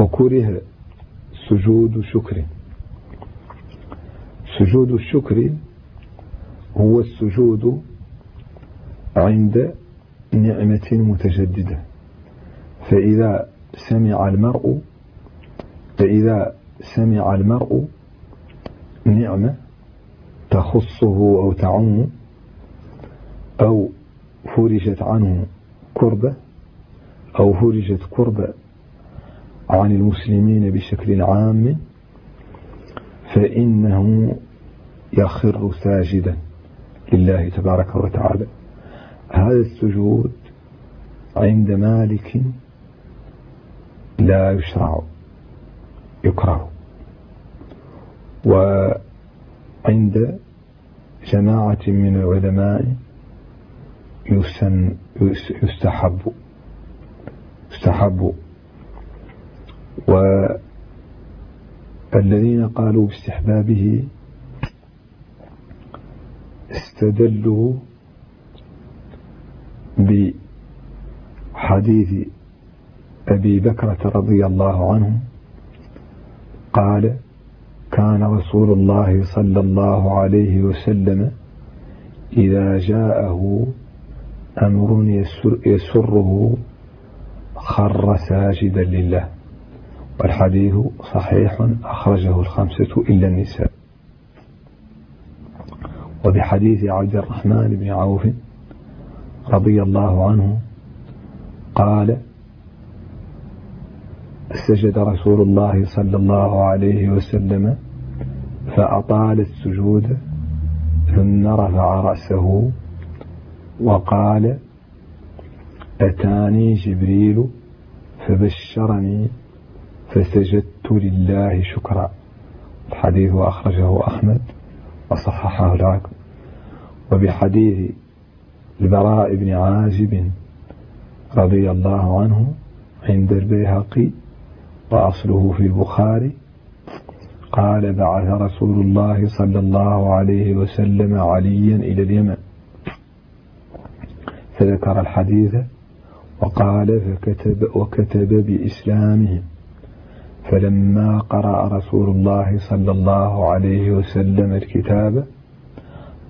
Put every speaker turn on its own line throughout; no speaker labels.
وكره سجود شكر. سجود الشكر هو السجود عند نعمة متجددة. فإذا سمع المرء فإذا سمع المرء نعمة تخصه أو تعم أو فرجت عنه كربة أو فرجت كربة عن المسلمين بشكل عام فإنه يخر ساجدا لله تبارك وتعالى. هذا السجود عند مالك لا يشرع يكره. وعند جماعة من العلماء يستحب يستحب والذين قالوا باستحبابه استدلوا بحديث أبي بكرة رضي الله عنه قال كان رسول الله صلى الله عليه وسلم إذا جاءه أمر يسر يسره خر ساجدا لله. والحديث صحيح أخرجه الخمسة إلا النساء. وبحديث عبد الرحمن بن عوف رضي الله عنه قال سجد رسول الله صلى الله عليه وسلم فأطال السجود ثم رفع رأسه وقال أتاني جبريل فبشرني فسجدت لله شكرا. الحديث أخرجه أحمد وصححه العقل. وبحديث البراء بن عازب رضي الله عنه عند البيهقي وأصله في البخاري قال بعث رسول الله صلى الله عليه وسلم عليا إلى اليمن. فذكر الحديث وقال فكتب وكتب بإسلامهم. فلما قرأ رسول الله صلى الله عليه وسلم الكتاب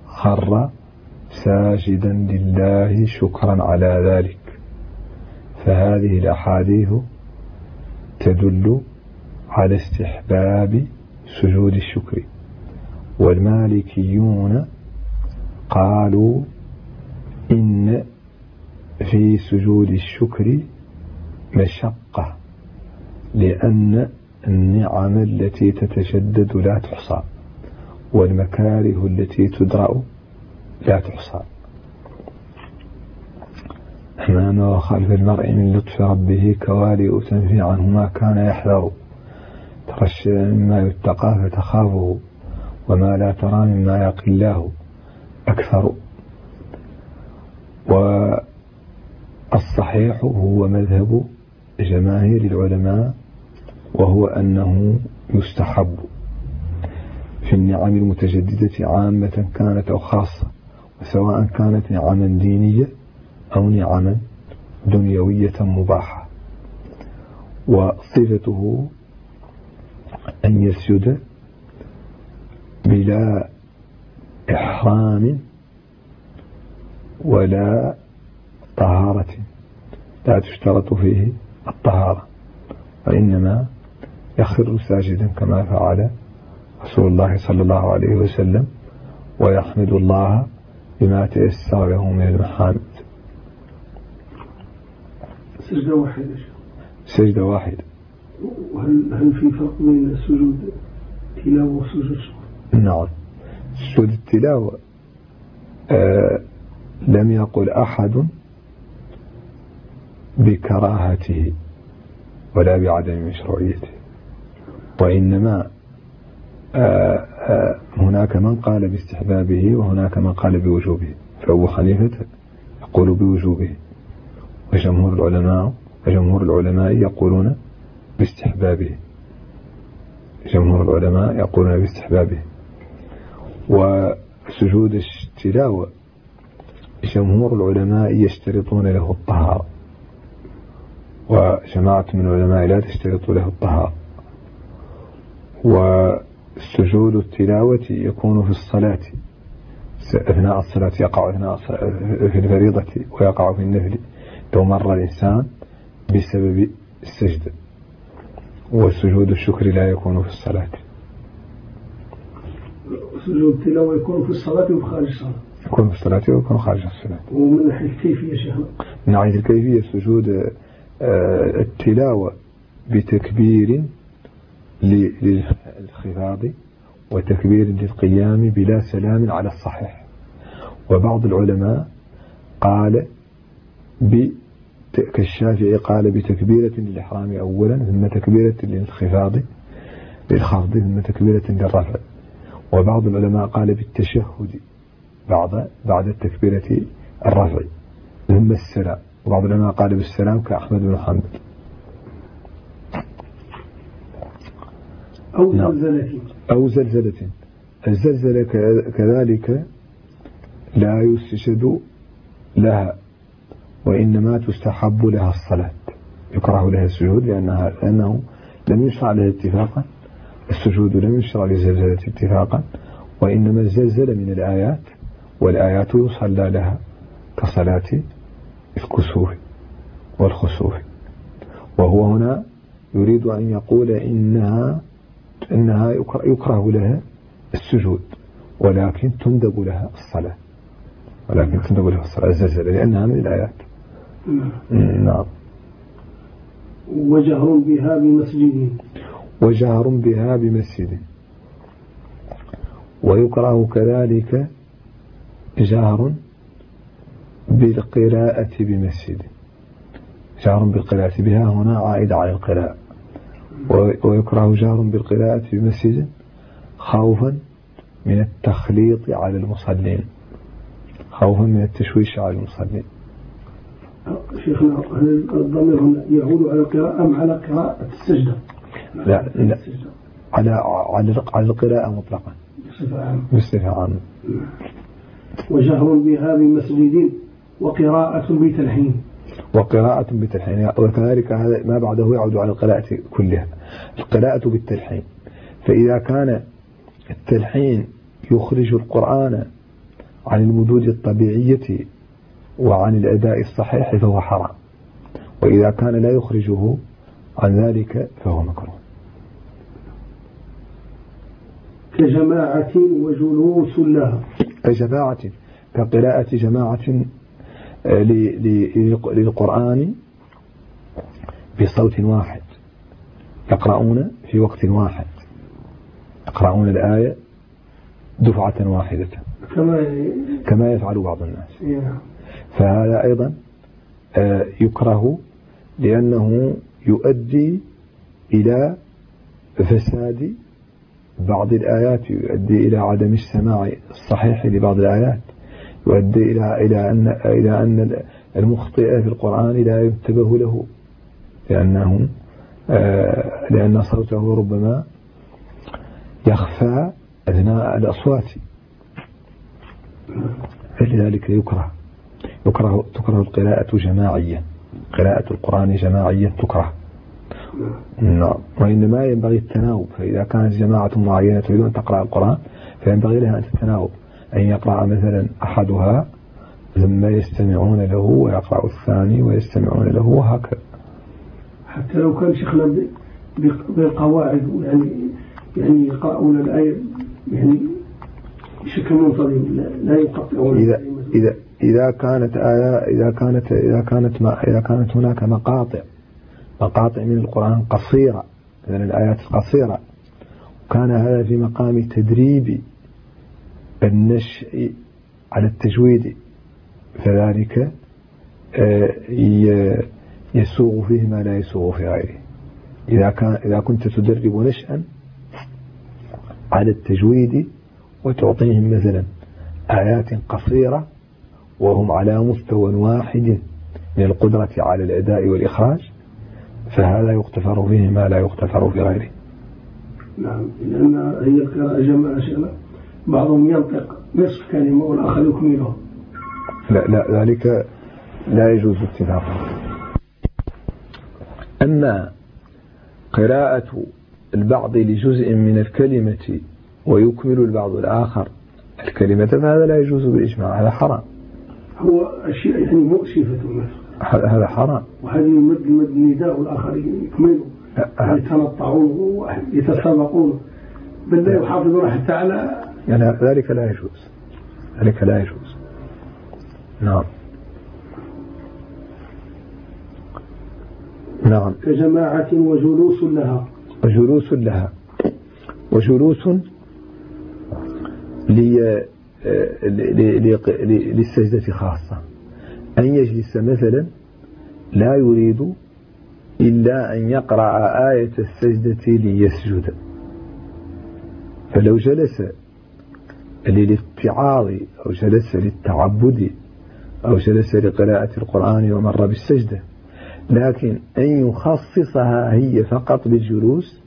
خر ساجدا لله شكرا على ذلك. فهذه الأحاديث تدل على استحباب سجود الشكر. والمالكيون قالوا إن في سجود الشكر مشقة. لأن النعم التي تتجدد لا تحصى والمكاره التي تدرأ لا تحصى. أمام وخلف المرء من لطف ربه كوالئ تنفي عنه ما كان يحذر. ترى مما يتقى فتخافه وما لا ترى مما يقي الله أكثر. والصحيح هو مذهب جماهير العلماء وهو أنه يستحب في النعم المتجددة عامة كانت أو خاصة وسواء كانت نعما دينية أو نعما دنيوية مباحة. وصفته أن يسجد بلا إحرام ولا طهارة. لا تشترط فيه الطهارة وإنما يخر ساجدا كما فعل رسول الله صلى الله عليه وسلم ويحمد الله بما تيسر له من المحامد
سجدة واحدة
سجدة واحدة.
وهل هل في فرق بين سجود تلاوة وسجود شكر؟
نعم. سجود التلاوة آه لم يقل أحد بكراهته ولا بعدم مشروعيته وإنما آه آه هناك من قال باستحبابه وهناك من قال بوجوبه فأبو حنيفة يقول بوجوبه. وجمهور العلماء وجمهور العلماء يقولون باستحبابه. جمهور العلماء يقولون باستحبابه. وسجود التلاوة جمهور العلماء يشترطون له الطهارة. وجماعة من العلماء لا تشترط له الطهارة. والسجود التلاوة يكون في الصلاة. أثناء الصلاة يقع أثناء في الفريضة ويقع في النفل. لو مر الإنسان بسبب السجد. وسجود الشكر لا يكون في الصلاة.
سجود التلاوة يكون في الصلاة وفي خارج الصلاة.
يكون في الصلاة ويكون خارج الصلاة.
ومن ناحية الكيفية شيخنا؟
من ناحية الكيفية سجود آه، التلاوة بتكبير للخفاض وتكبير للقيام بلا سلام على الصحيح. وبعض العلماء قال كالشافعي قال بتكبيرة للإحرام أولا ثم تكبيرة للخفاض للخفض ثم تكبيرة للرفع. وبعض العلماء قال بالتشهد بعد بعد التكبيرة الرفع ثم السلام. وبعض العلماء قال بالسلام كأحمد بن حنبل.
أو نعم. زلزلة.
أو زلزلة. الزلزلة كذلك لا يسجد لها وإنما تستحب لها الصلاة. يكره لها السجود لأنها لأنه لم يشرع لها اتفاقا. السجود لم يشرع لزلزلة اتفاقا. وإنما الزلزلة من الآيات والآيات يصلى لها كصلاة الكسوف والخسوف. وهو هنا يريد أن يقول إنها إنها يكره لها السجود ولكن تندب لها الصلاة. ولكن تندب لها الصلاة. الزلزلة لأنها من الآيات. نعم.
وجهر بها بمسجد.
وجهر بها بمسجد. ويكره كذلك جهر بالقراءة بمسجد. جهر بالقراءة بها هنا عائد على القراءة. ويكره جهر بالقراءة بمسجد خوفا من التخليط على المصلين. خوفا من التشويش على المصلين.
شيخنا الضمير هنا يعود على القراءة أم على قراءة السجدة؟
لا لا. على على على القراءة مطلقا.
بصفة عامة.
بصفة عامة.
وجهر بها بمسجد وقراءة بتلحين.
وقراءة بتلحين وكذلك هذا ما بعده يعود على القراءة كلها. القراءة بالتلحين. فإذا كان التلحين يخرج القرآن عن المدود الطبيعية وعن الأداء الصحيح فهو حرام. وإذا كان لا يخرجه عن ذلك فهو مكروه.
كجماعة وجلوس لها.
كجماعة كقراءة جماعة للقرآن بصوت واحد. يقرؤون في وقت واحد. يقرؤون الآية دفعة واحدة.
كما
يفعل بعض الناس. فهذا أيضا آه، يكره لأنه يؤدي إلى فساد بعض الآيات يؤدي إلى عدم السماع الصحيح لبعض الآيات. يؤدي إلى إلى أن إلى أن المخطئ في القرآن لا ينتبه له لأنه آه، لأن صوته ربما يخفى أثناء الأصوات. فلذلك يكره يكره تكره القراءة جماعيا قراءة القرآن جماعيا تكره. نعم. وإنما ينبغي التناوب فإذا كانت جماعة معينة تريد أن تقرأ القرآن فينبغي لها أن تتناوب. أن يقرأ مثلا أحدها ثم يستمعون له ويقرأ الثاني ويستمعون له وهكذا.
حتى لو كان شيخنا بالقواعد يعني يعني يقرأون الآية يعني بشكل منتظم لا يقطعون.
إذا إذا إذا كانت آية إذا كانت إذا كانت ما إذا كانت هناك مقاطع مقاطع من القرآن قصيرة من الآيات القصيرة وكان هذا في مقام تدريب النشء على التجويد فذلك آه، يسوغ فيه ما لا يسوغ في غيره. إذا كان إذا كنت تدرب نشأ على التجويد وتعطيهم مثلا آيات قصيرة وهم على مستوى واحد من القدرة على الأداء والإخراج فهذا يغتفر فيه ما لا يغتفر في غيره.
نعم. لأن هي القراءة جمع أشياء. بعضهم ينطق نصف كلمة والآخر يكمله
لا لا ذلك لا يجوز اتفاقا. أما قراءة البعض لجزء من الكلمة ويكمل البعض الآخر الكلمة فهذا لا يجوز بالإجماع هذا حرام.
هو أشياء يعني مؤسفة.
هذا حرام.
وهذه مد مد نداء الآخرين يكملوا يتنطعون يتسابقون. بل لا. يحافظون حتى على
يعني ذلك لا يجوز. ذلك لا يجوز. نعم. نعم.
كجماعة وجلوس لها.
وجلوس لها. وجلوس للسجدة خاصة. أن يجلس مثلا لا يريد إلا أن يقرأ آية السجدة ليسجد. فلو جلس للاتعاظ أو جلس للتعبد أو جلس لقراءة القرآن ومر بالسجدة. لكن أن يخصصها هي فقط بالجلوس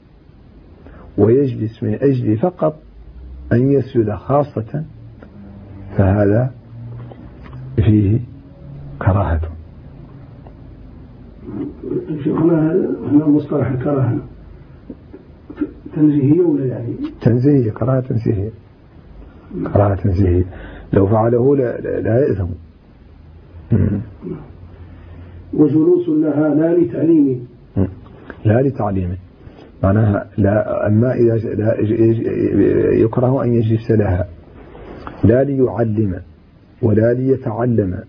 ويجلس من أجل فقط أن يسجد خاصة فهذا فيه كراهة.
هنا هنا مصطلح الكراهة تنزيهية ولا يعني؟
تنزيهية كراهة تنزيهية. كراهة تنزيهية لو فعله لا, لا يأثم.
وجلوس لها لا لتعليم.
لا لتعليم. معناها لا أما إذا لا يكره أن يجلس لها. لا ليعلم ولا ليتعلم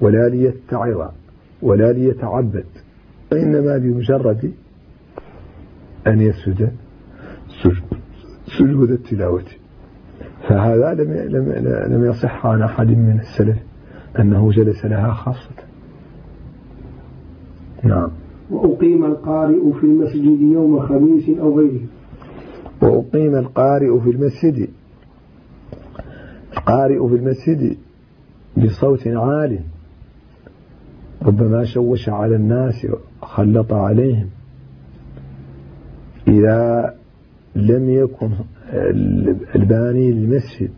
ولا ليتعظ ولا ليتعبد. وإنما بمجرد أن يسجد سجود التلاوة. فهذا لم لم لم يصح عن أحد من السلف أنه جلس لها خاصة. نعم.
وأقيم القارئ في المسجد يوم خميس أو غيره.
وأقيم القارئ في المسجد. القارئ في المسجد بصوت عال. ربما شوش على الناس وخلط عليهم. إذا لم يكن الباني للمسجد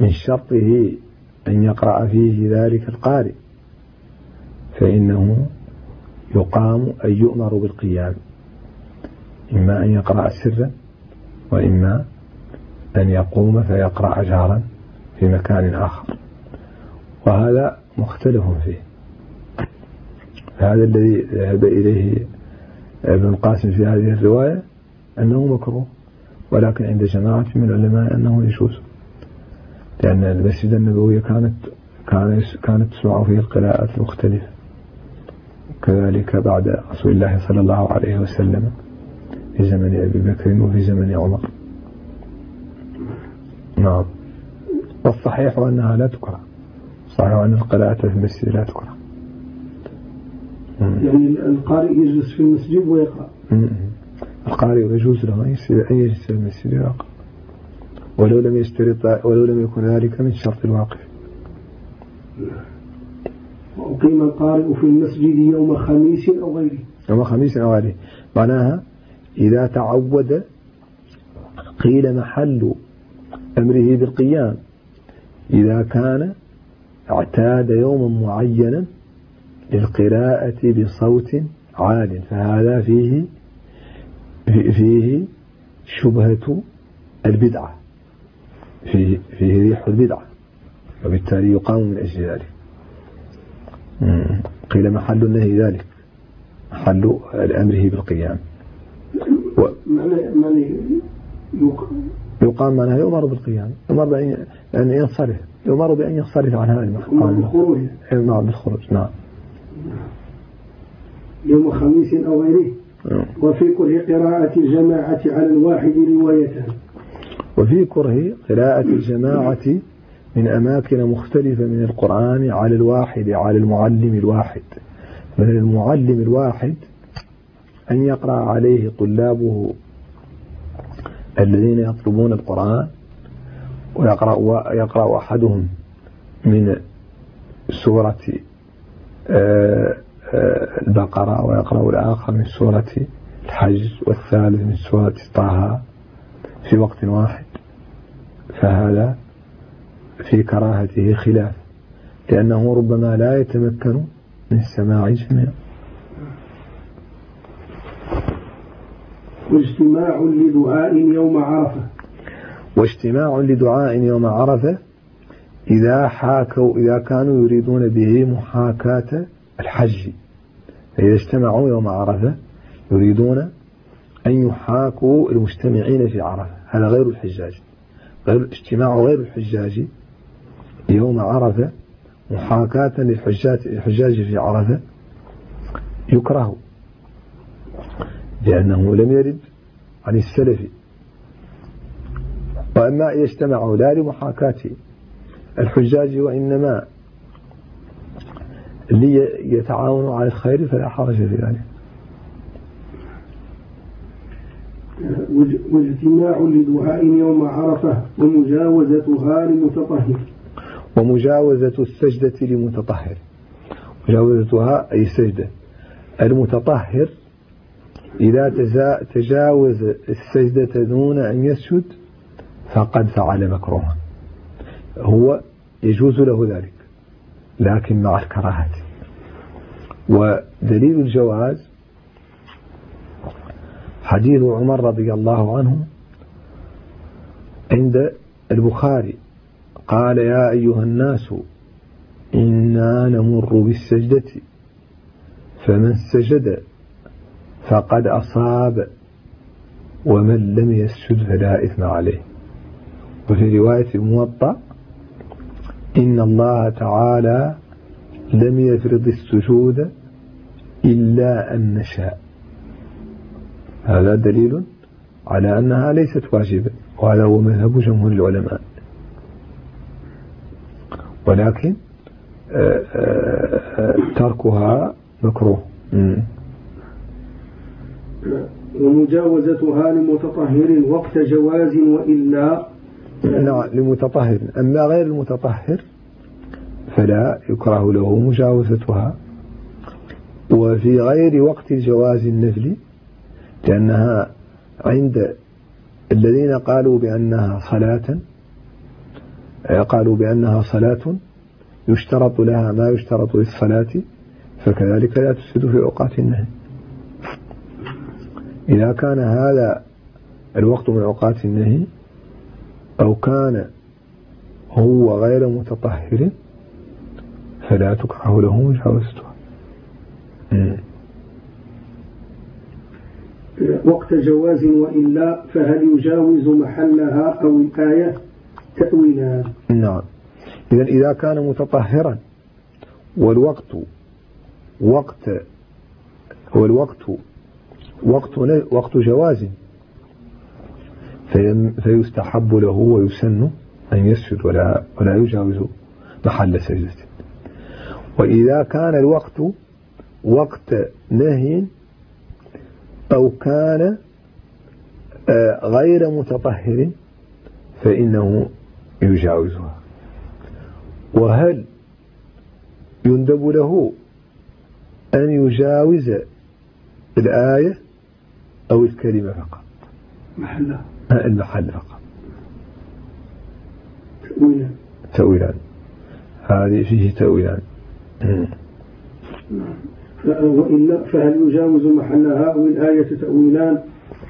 من شرطه أن يقرأ فيه ذلك القارئ فإنه يقام أي يؤمر بالقيام إما أن يقرأ سرا وإما أن يقوم فيقرأ جهرا في مكان آخر. وهذا مختلف فيه. هذا الذي ذهب إليه ابن القاسم في هذه الرواية أنه مكروه. ولكن عند جماعة من العلماء أنه يجوز لأن المسجد النبوي كانت كانت تسمع فيه القراءات المختلفة كذلك بعد رسول الله صلى الله عليه وسلم في زمن أبي بكر وفي زمن عمر. نعم. والصحيح أنها لا تكره صحيح أن القراءة في المسجد لا تكره
يعني القارئ يجلس في المسجد ويقرأ.
القارئ يجوز له أن يجلس المسجد ويقرأ ولو لم يشترط ولو لم يكن ذلك من شرط الواقف
وأقيم القارئ في المسجد يوم خميس أو غيره.
يوم خميس أو غيره. معناها إذا تعود قيل محل أمره بالقيام. إذا كان اعتاد يوما معينا للقراءة بصوت عال. فهذا فيه فيه شبهة البدعة. فيه, فيه ريح البدعة. وبالتالي يقام من أجل ذلك. قيل محل النهي ذلك. محل أمره بالقيام.
و...
يقام معناها يؤمر بالقيام. يؤمر بأن ينصرف. يؤمر بأن ينصرف عن هذا المكان
بالخروج.
نعم بالخروج. نعم.
يوم خميس أو غيره. وفي كره قراءة الجماعة على الواحد روايتان
وفي كره قراءة الجماعة من أماكن مختلفة من القرآن على الواحد على المعلم الواحد. من المعلم الواحد أن يقرأ عليه طلابه الذين يطلبون القرآن؟ ويقرأ يقرأ أحدهم من سورة آه، البقرة ويقرأ الآخر من سورة الحج والثالث من سورة طه في وقت واحد. فهذا في كراهته خلاف لأنه ربما لا يتمكن من السماع جميعا.
واجتماع لدعاء يوم عرفة.
واجتماع لدعاء يوم عرفة إذا حاكوا إذا كانوا يريدون به محاكاة الحج. فإذا اجتمعوا يوم عرفة يريدون أن يحاكوا المجتمعين في عرفة. هذا غير الحجاج. غير اجتماع غير الحجاج. يوم عرفة محاكاة للحجاج في عرفة. يكره. لأنه لم يرد عن السلف. وأما يجتمع لا لمحاكاة الحجاج وإنما ليتعاونوا على الخير فلا حرج في ذلك.
واجتماع لدعاء يوم عرفة ومجاوزتها لمتطهر.
ومجاوزة السجدة لمتطهر. مجاوزتها أي سجدة المتطهر إذا تجاوز السجدة دون أن يسجد فقد فعل مكروها. هو يجوز له ذلك. لكن مع الكراهة. ودليل الجواز حديث عمر رضي الله عنه عند البخاري. قال يا أيها الناس إنا نمر بالسجدة فمن سجد فقد أصاب ومن لم يسجد فلا إثم عليه. وفي رواية الموطأ إن الله تعالى لم يفرض السجود إلا أن نشاء. هذا دليل على أنها ليست واجبة وهذا هو مذهب جمهور العلماء. ولكن آه، آه، تركها مكروه.
ومجاوزتها لمتطهر وقت جواز وإلا
نعم لمتطهر. أما غير المتطهر فلا يكره له مجاوزتها. وفي غير وقت الجواز النفلي لأنها عند الذين قالوا بأنها صلاة قالوا بأنها صلاة يشترط لها ما يشترط للصلاة فكذلك لا تفسد في أوقات النهي. إذا كان هذا الوقت من أوقات النهي أو كان هو غير متطهر فلا تكره له مجاوزتها
وقت جواز وإلا فهل يجاوز محلها أو الآية تأويلان
نعم. إذا إذا كان متطهرا والوقت وقت والوقت وقت وقت جواز فيستحب له ويسن أن يسجد ولا ولا يجاوز محل سجدته وإذا كان الوقت وقت نهي أو كان آه، غير متطهر فإنه يجاوزها. وهل يندب له أن يجاوز الآية أو الكلمة فقط؟
محلها.
آه، المحل فقط
تأويلان
هذه فيه تأويلان
وإلا فهل يجاوز محلها الآية تأويلان؟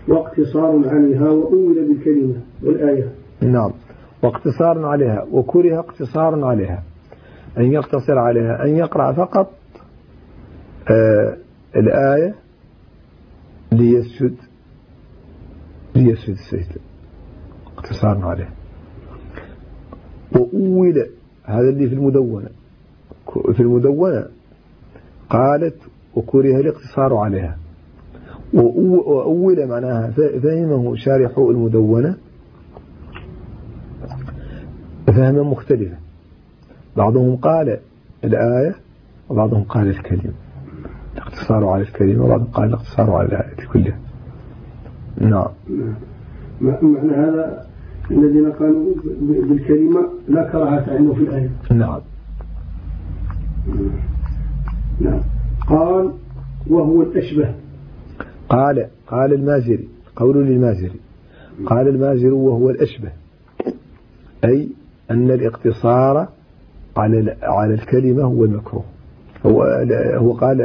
واقتصار عليها وأول بالكلمة والآية.
نعم. واقتصار عليها. وكره اقتصار عليها. أن يقتصر عليها. أن يقرأ فقط آه الآية ليسجد ليسجد السجدة اقتصار عليها وأول هذا اللي في المدونة. في المدونة قالت وكره الاقتصار عليها. وأول معناها فهمه شارح المدونة. فهما مختلفا بعضهم قال الآية وبعضهم قال الكلمة. الاقتصار على الكلمة وبعضهم قال الاقتصار على الآية كلها. نعم
معنى هذا الذين قالوا بالكلمة لا كراهة عنه في الآية.
نعم.
نعم. قال وهو الأشبه.
قال قال المازري قول للمازري. قال المازري وهو الأشبه. أي أن الاقتصار على على الكلمة هو المكروه. هو هو قال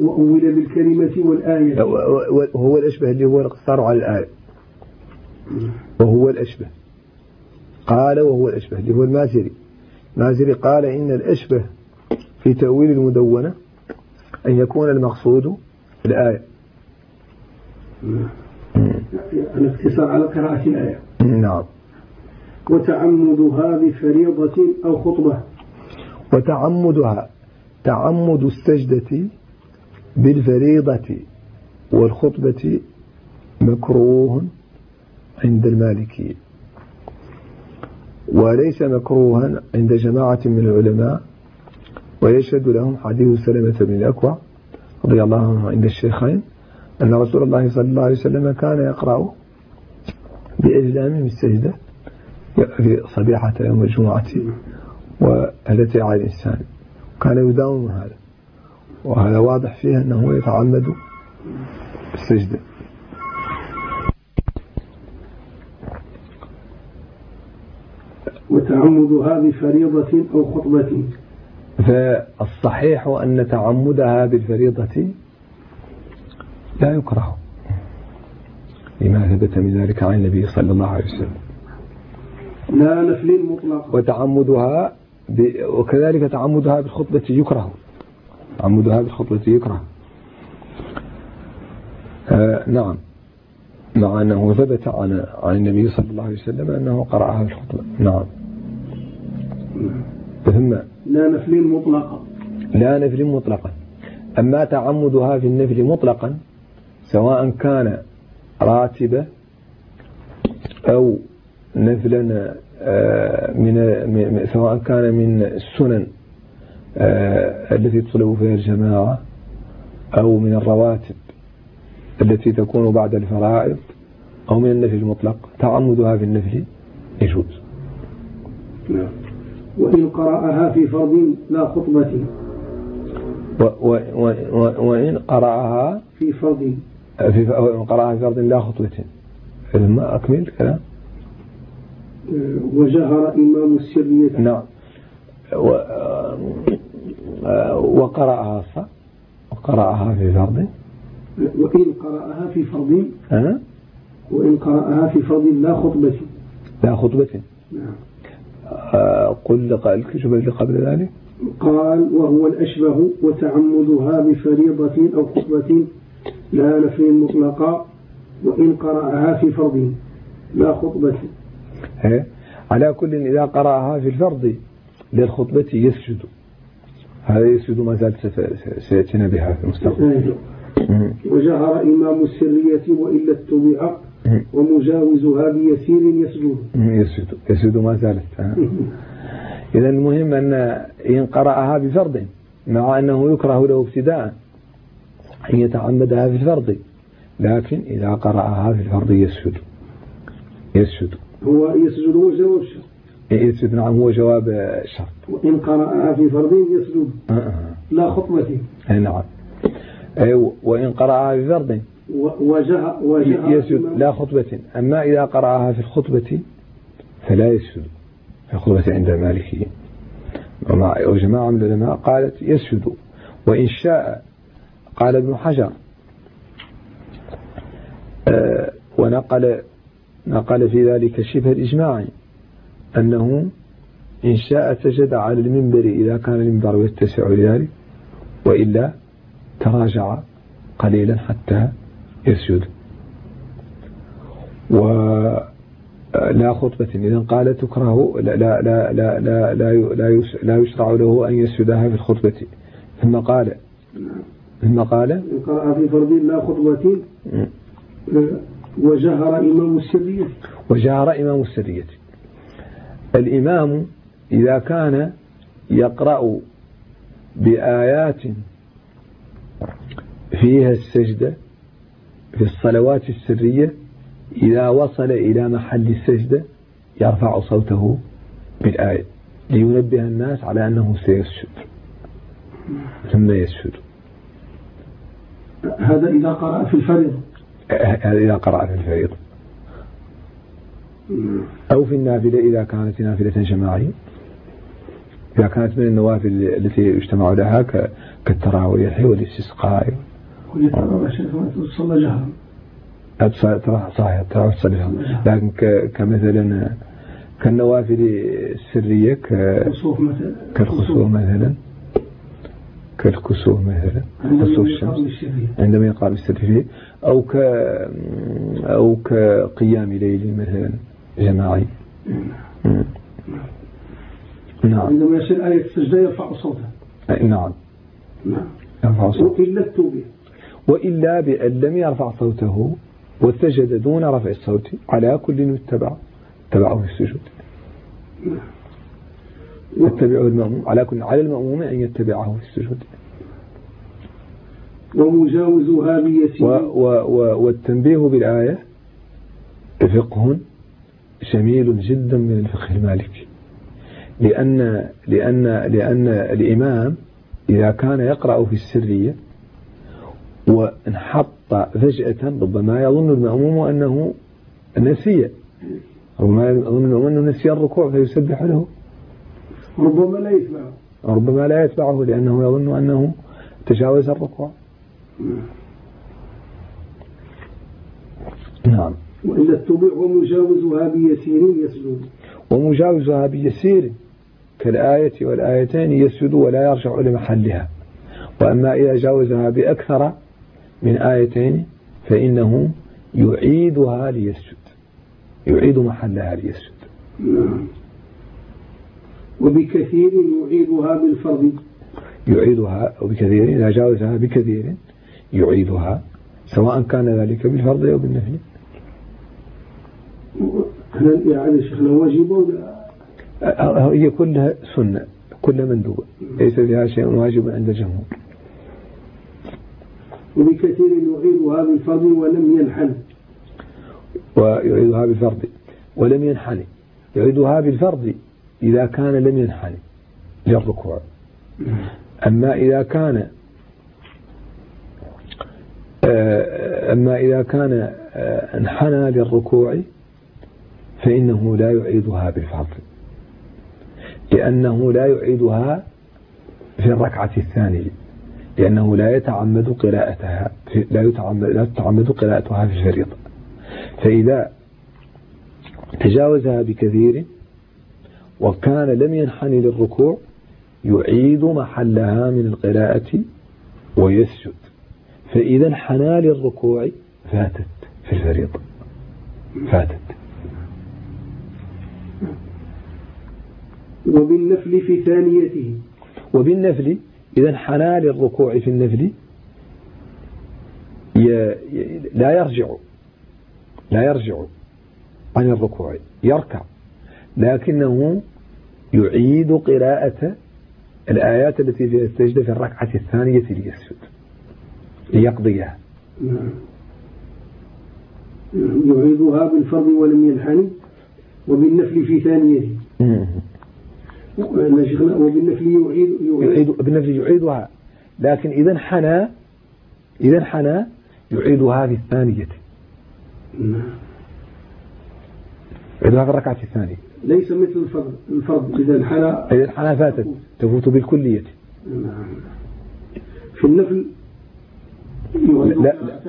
وأول بالكلمة والآية.
وهو الأشبه اللي هو الاقتصار على الآية. وهو الأشبه. قال وهو الأشبه اللي هو المازري. المازري قال إن الأشبه في تأويل المدونة أن يكون المقصود الآية
الاقتصار على قراءة الآية.
نعم.
وتعمدها بفريضة أو خطبة.
وتعمدها تعمد السجدة بالفريضة والخطبة مكروه عند المالكية. وليس مكروها عند جماعة من العلماء ويشهد لهم حديث سلمة بن الأكوع رضي الله عنه عند الشيخين أن رسول الله صلى الله عليه وسلم كان يقرأ بإجلام السجدة في صبيحة يوم الجمعة والتي على الإنسان كان يداوم هذا. وهذا واضح فيه أنه يتعمد السجدة
وتعمدها بفريضة أو خطبة؟
فالصحيح أن تعمدها بالفريضة لا يكره. لما ثبت من ذلك عن النبي صلى الله عليه وسلم.
لا نفل مطلق
وتعمدها. وكذلك تعمدها بالخطبة يكره. تعمدها بالخطبة يكره. آه نعم. مع أنه ثبت عن عن النبي صلى الله عليه وسلم أنه قرأها في الخطبة. نعم. ثم
لا نفل مطلقا.
لا نفل مطلقا. أما تعمدها في النفل مطلقا سواء كان راتبة أو نفلا من سواء كان من السنن آه، التي تطلب فيها الجماعة أو من الرواتب التي تكون بعد الفرائض أو من النفل المطلق. تعمدها في النفل يجوز.
نعم. وإن قرأها في فرض لا خطبة.
و و و وإن قرأها
في فرض.
في قرأها في فرض لا خطبة. أكمل الكلام
وجهر إمام السرية.
نعم وقرأها صح؟ وقرأها في فرض.
وإن قرأها في فرض.
أه؟
وإن قرأها في فرض لا خطبة.
لا خطبة.
نعم.
آه، قل اللي قبل ذلك.
قال وهو الأشبه وتعمدها بفريضة أو خطبة لا نفي مطلقا وإن قرأها في فرض لا خطبة.
على كل إذا قرأها في الفرض للخطبة يسجد. هذا يسجد ما زال سيأتينا بها في المستقبل.
وجهر إمام السرية وإلا اتبع ومجاوزها بيسير يسجد.
يسجد. يسجد ما زالت. إذا المهم أن إن قرأها بفرض مع أنه يكره له ابتداء أن يتعمدها في الفرض. لكن إذا قرأها في الفرض يسجد. يسجد.
هو يسجد هو جواب الشرط
يسجد نعم هو جواب الشرط
وإن قرأها في فرض يسجد. آه، آه. لا خطبة.
نعم. أيوة وإن قرأها في فرض
وجه وجه
يسجد لا خطبة. أما إذا قرأها في الخطبة فلا يسجد. في الخطبة عند المالكية وجماعة من العلماء قالت يسجد. وإن شاء قال ابن حجر. آه، ونقل نقل في ذلك شبه الإجماع أنه إن شاء سجد على المنبر إذا كان المنبر يتسع لذلك وإلا تراجع قليلا حتى يسجد. ولا خطبة إذا قال تكره لا لا لا لا لا لا, لا يشرع له أن يسجدها في الخطبة. ثم قال ثم قال
قرأ في فرض لا خطبة. وجهر إمام السرية.
وجهر إمام السرية. الإمام إذا كان يقرأ بآيات فيها السجدة في الصلوات السرية إذا وصل إلى محل السجدة يرفع صوته بالآية لينبه الناس على أنه سيسجد. ثم يسجد.
هذا إذا قرأ في الفريضة.
إذا قرأ في الفريضة. أو في النافلة إذا كانت نافلة جماعية إذا كانت من النوافل التي يجتمع لها كالتراويح والاستسقاء.
صلى جهرا.
صحيح ترى تصلي لكن كمثلا كالنوافل السرية كالخسوف مثلا. كالكسوف مثلا؟ خسوف الشمس عندما السر فيه أو ك أو كقيام ليل مثلا. جماعي
نعم. عندما يصل آية السجدة يرفع صوته.
نعم.
نعم. يرفع صوته. وإلا التوبة.
وإلا بأن لم يرفع صوته وسجد دون رفع الصوت على كل يتبع تبعه في السجود. يتبعه المأموم على كل على المأموم أن يتبعه في السجود.
ومجاوزها بيسير.
والتنبيه بالآية فقه شميل جدا من الفقه المالكي. لأن لأن لأن الإمام إذا كان يقرأ في السرية وانحط فجأة ربما يظن المأموم أنه نسي. ربما يظن المأموم أنه نسي الركوع فيسبح له.
ربما لا يتبعه
ربما لا يتبعه لأنه يظن أنه تجاوز الركوع نعم.
وإلا اتبع ومجاوزها بيسير يسجد.
ومجاوزها بيسير كالآية والآيتين يسجد ولا يرجع لمحلها. وأما إذا جاوزها بأكثر من آيتين فإنه يعيدها ليسجد. يعيد محلها ليسجد.
نعم. وبكثير يعيدها بالفرض.
يعيدها وبكثير إذا جاوزها بكثير يعيدها سواء كان ذلك بالفرض أو بالنفي.
هل يعني شيخنا واجب
هي كلها سنة كلها مندوبة. ليس فيها شيء واجب عند الجمهور.
وبكثير يعيدها بالفرض ولم ينحن
ويعيدها بالفرض. ولم ينحن يعيدها بالفرض. إذا كان لم ينحن للركوع. أما إذا كان آه، أما إذا كان آه، انحنى للركوع فإنه لا يعيدها بالفرض لأنه لا يعيدها في الركعة الثانية. لأنه لا يتعمد قراءتها لا يتعمد لا تتعمد قراءتها في الفريضة. فإذا تجاوزها بكثير وكان لم ينحني للركوع يعيد محلها من القراءة ويسجد. فإذا انحنى للركوع فاتت في الفريضة. فاتت.
وبالنفل في ثانيته.
وبالنفل إذا انحنى للركوع في النفل لا يرجع لا يرجع عن الركوع يركع. لكنه يعيد قراءة الآيات التي في السجدة في الركعة الثانية ليسجد ليقضيها. نعم.
يعيدها بالفرض ولم ينحني وبالنفل في ثانيته وبالنفل يعيد, يعيد
بالنفل يعيدها. لكن إذا انحنى إذا انحنى يعيدها في الثانية. نعم. يعيدها في الركعة الثانية.
ليس مثل الفرض. الفرض إذا انحنى.
إذا انحنى فاتت. تفوت بالكلية.
نعم في النفل.
لا, لا.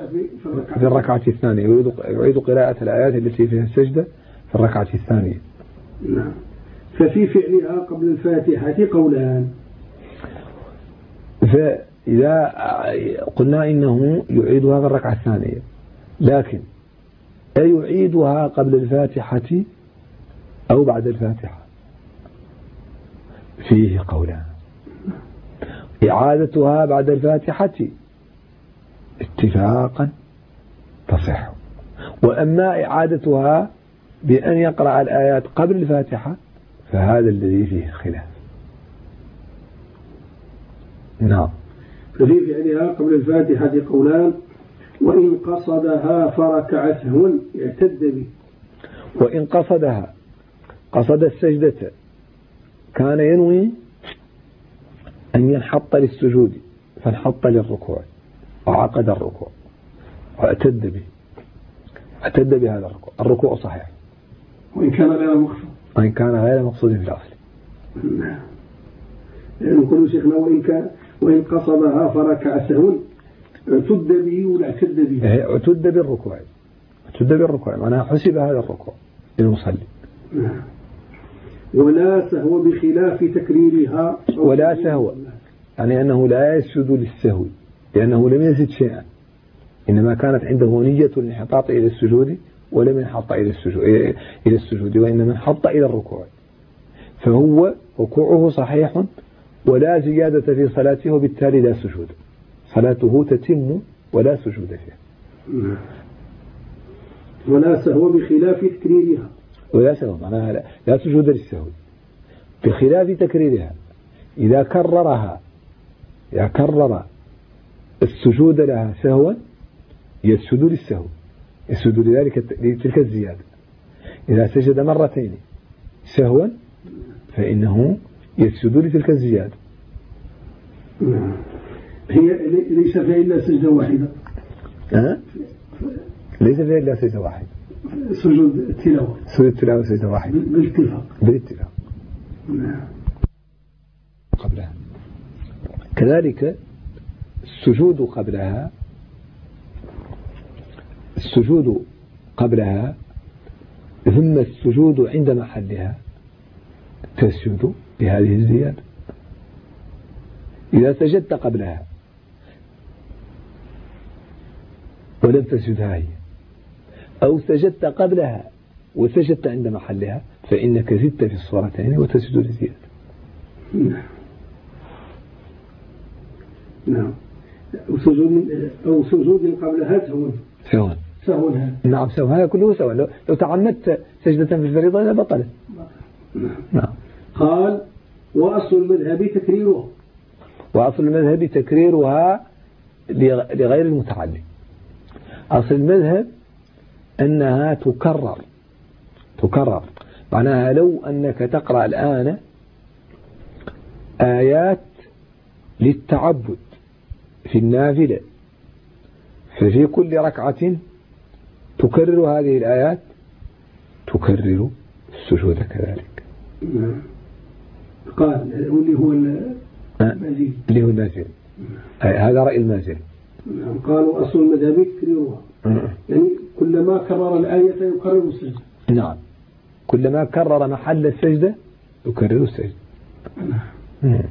في الركعة. الثانية. يعيد, يعيد قراءة الآيات التي فيها السجدة في الركعة الثانية.
نعم. ففي فعلها قبل الفاتحة قولان.
فإذا قلنا إنه يعيدها في الركعة الثانية. لكن أيعيدها قبل الفاتحة أو بعد الفاتحة. فيه قولان. إعادتها بعد الفاتحة اتفاقا تصح. وأما إعادتها بأن يقرأ الآيات قبل الفاتحة فهذا الذي فيه خلاف. نعم.
ففي فعلها قبل الفاتحة قولان وإن قصدها فركع سهوا اعتد به.
وإن قصدها قصد السجدة. كان ينوي أن ينحط للسجود فانحط للركوع وعقد الركوع واعتد به. اعتد بهذا الركوع. الركوع صحيح.
وإن كان غير مقصود.
وإن كان غير مقصود في الأصل.
نعم. نقول شيخنا وإن كان وإن قصدها فركع سهوا اعتد به ولا اعتد به؟
إيه، اعتد بالركوع. اعتد بالركوع. معناها حسب هذا الركوع للمصلي.
نعم. ولا سهو بخلاف تكريرها
ولا سهو يعني أنه لا يسجد للسهو لأنه لم يزد شيئا. إنما كانت عنده نية الانحطاط إلى السجود ولم ينحط إلى السجود إلى السجود وإنما انحط إلى الركوع. فهو ركوعه صحيح ولا زيادة في صلاته وبالتالي لا سجود. صلاته تتم ولا سجود فيها.
ولا سهو بخلاف تكريرها
ولا سهو معناها لا, لا سجود للسهو. بخلاف تكريرها إذا كررها إذا كرر السجود لها سهوا يسجد للسهو. يسجد لذلك لتلك الزيادة. إذا سجد مرتين سهوا فإنه يسجد لتلك الزيادة.
هي ليس فيها إلا سجدة واحدة.
أه؟ ليس فيها إلا سجدة واحدة.
سجود التلاوة
سجود التلاوة سجدة واحدة
بالاتفاق.
بالاتفاق. نعم. قبلها. كذلك السجود قبلها السجود قبلها ثم السجود عند محلها. تسجد بهذه الزيادة. إذا سجدت قبلها ولم تسجدها هي. أو سجدت قبلها وسجدت عند محلها فإنك زدت في الصورتين وتسجد لزيادة.
نعم. نعم. أو سجود أو سجود قبلها سهوا
سهوا
سهوا
نعم سهوا هذا كله سهوا لو, تعمدت سجدة في الفريضة لبطلت
نعم. نعم. قال وأصل المذهب تكريرها.
وأصل المذهب تكريرها لغير المتعلم. أصل المذهب أنها تكرر. تكرر. معناها لو أنك تقرأ الآن آيات للتعبد في النافلة ففي كل ركعة تكرر هذه الآيات تكرر السجود كذلك.
نعم. قال اللي هو المازيل
اللي هو المازيل هذا رأي المازيل
نعم. قالوا أصل المذهب يكررها. يعني كلما كرر الآية يكرر السجدة.
نعم. كلما كرر محل السجدة يكرر السجدة. نعم.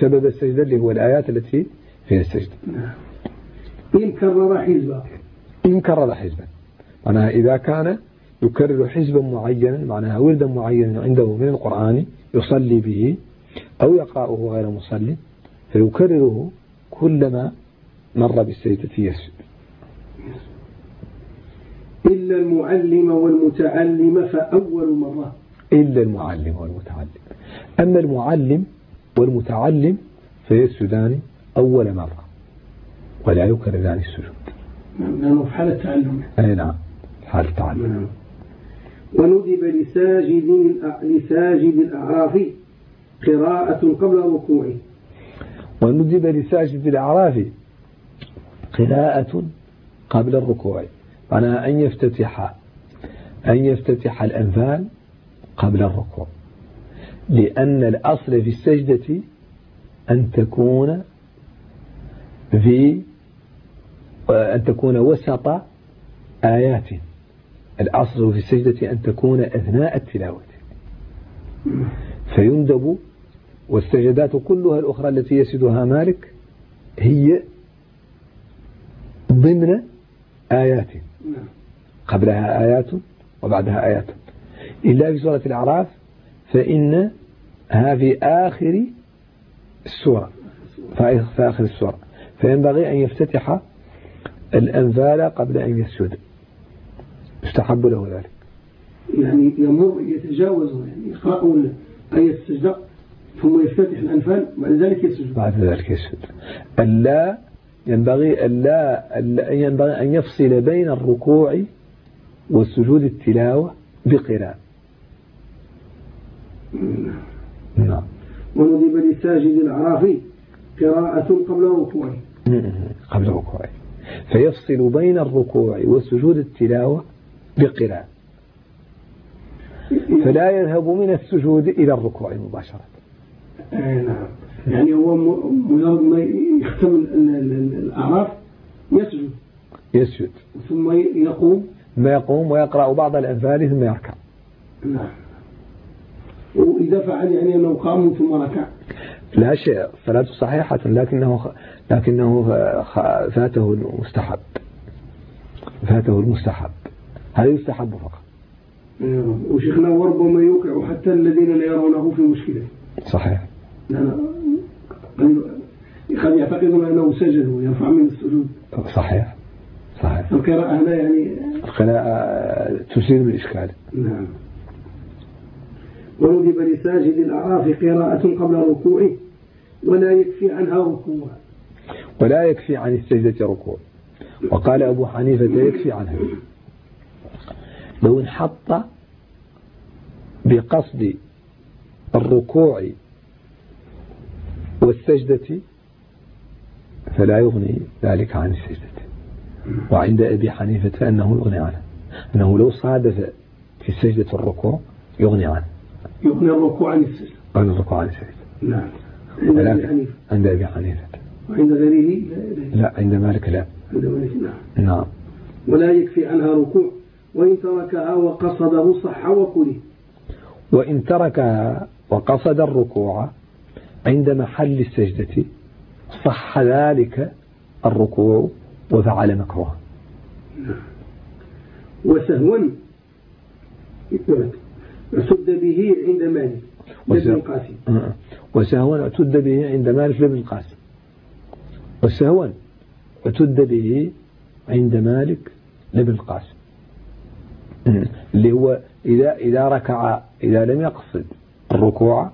سبب السجدة اللي هو الآيات التي فيها السجدة. نعم.
إن كرر حزبا
إن كرر حزبا معناها إذا كان يكرر حزبا معينا معناها وردا معينا عنده من القرآن يصلي به أو يقرأه غير مصلي فيكرره كلما مر بالسجدة يسجد.
إلا المعلم والمتعلم فأول مرة.
إلا المعلم والمتعلم. أما المعلم والمتعلم فيسجدان أول مرة ولا يكرران السجود
لأنه في حالة تعلم.
أي نعم حالة تعلم.
نعم. وندب لساجد لساجد الأعراف قراءة قبل ركوعه.
وندب لساجد الأعراف قراءة قبل الركوع معناها أن يفتتح أن يفتتح الأنفال قبل الركوع. لأن الأصل في السجدة أن تكون في أن تكون وسط آيات. الأصل في السجدة أن تكون أثناء التلاوة. فيندب والسجدات كلها الأخرى التي يسجدها مالك هي ضمن آيات. قبلها آيات وبعدها آيات. إلا في سورة الأعراف فإنها في آخر السورة. في آخر السورة. فينبغي أن يفتتح الأنفال قبل أن يسجد. يستحب له ذلك.
يعني يمر يتجاوز يعني يقرأ آية السجدة ثم يفتتح الأنفال بعد ذلك يسجد.
بعد ذلك يسجد. ألا ينبغي ألا ينبغي أن يفصل بين الركوع والسجود التلاوة بقراءة.
نعم. وندب لساجد الأعراف قراءة قبل ركوعه
قبل ركوعه فيفصل بين الركوع وسجود التلاوة بقراءة. فلا يذهب من السجود إلى الركوع مباشرة.
نعم. يعني هو مجرد ما يختم الأعراف يسجد.
يسجد.
ثم يقوم.
ما يقوم ويقرأ بعض الأنفال ثم يركع.
نعم. وإذا فعل يعني أنه قام ثم ركع.
لا شيء صلاته صحيحة لكنه لكنه فاته المستحب. فاته المستحب. هذا يستحب فقط.
وشيخنا وربما يوقع حتى الذين لا يرونه في مشكلة.
صحيح.
قد يعتقدون أنه سجد ويرفع من السجود.
صحيح صحيح.
القراءة هنا يعني
القراءة تثير بالإشكال.
نعم. وندب لساجد الأعراف قراءة قبل ركوعه ولا يكفي عنها ركوع
ولا يكفي عن السجدة ركوع. وقال أبو حنيفة لا يكفي عنها. لو انحط بقصد الركوع والسجدة فلا يغني ذلك عن السجدة. وعند أبي حنيفة فأنه يغني عنه. أنه لو صادف في سجدة الركوع يغني عنه.
يغني الركوع عن السجدة.
عن الركوع عن السجدة.
نعم. عند أبي حنيفة.
عند أبي حنيفة.
وعند غيره؟
لا عند مالك لا.
عند مالك
نعم نعم.
ولا يكفي عنها ركوع. وإن تركها وقصده صح وكله
وإن تركها وقصد الركوع عند محل السجدة صح ذلك الركوع وفعل مكروه.
وسهوا اعتد به عند مالك بن القاسم.
آه. وسهوا اعتد به عند مالك بن القاسم. وسهوا اعتد به عند مالك لابن القاسم. اللي هو إذا إذا ركع إذا لم يقصد الركوع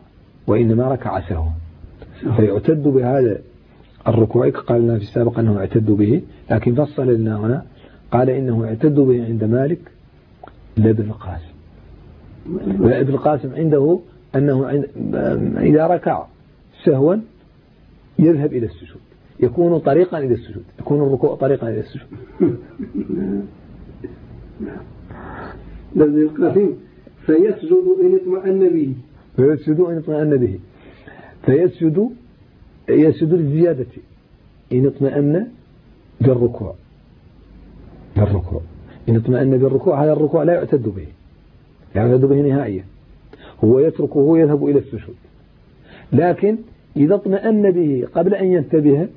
وإنما ركع سهوا فيعتد بهذا الركوع قال لنا في السابق أنه اعتد به لكن فصل لنا هنا قال إنه اعتد به عند مالك لابن القاسم وابن القاسم عنده أنه عند إذا ركع سهوا يذهب إلى السجود يكون طريقا إلى السجود يكون الركوع طريقا إلى السجود
ابن القاسم فيسجد إن اطمأن به
فيسجد إن اطمأن به. فيسجد يسجد للزيادة إن اطمأن بالركوع. بالركوع. إن اطمأن بالركوع هذا الركوع لا يعتد به. لا يعتد به نهائيا. هو يتركه يذهب إلى السجود. لكن إذا اطمأن به قبل أن ينتبه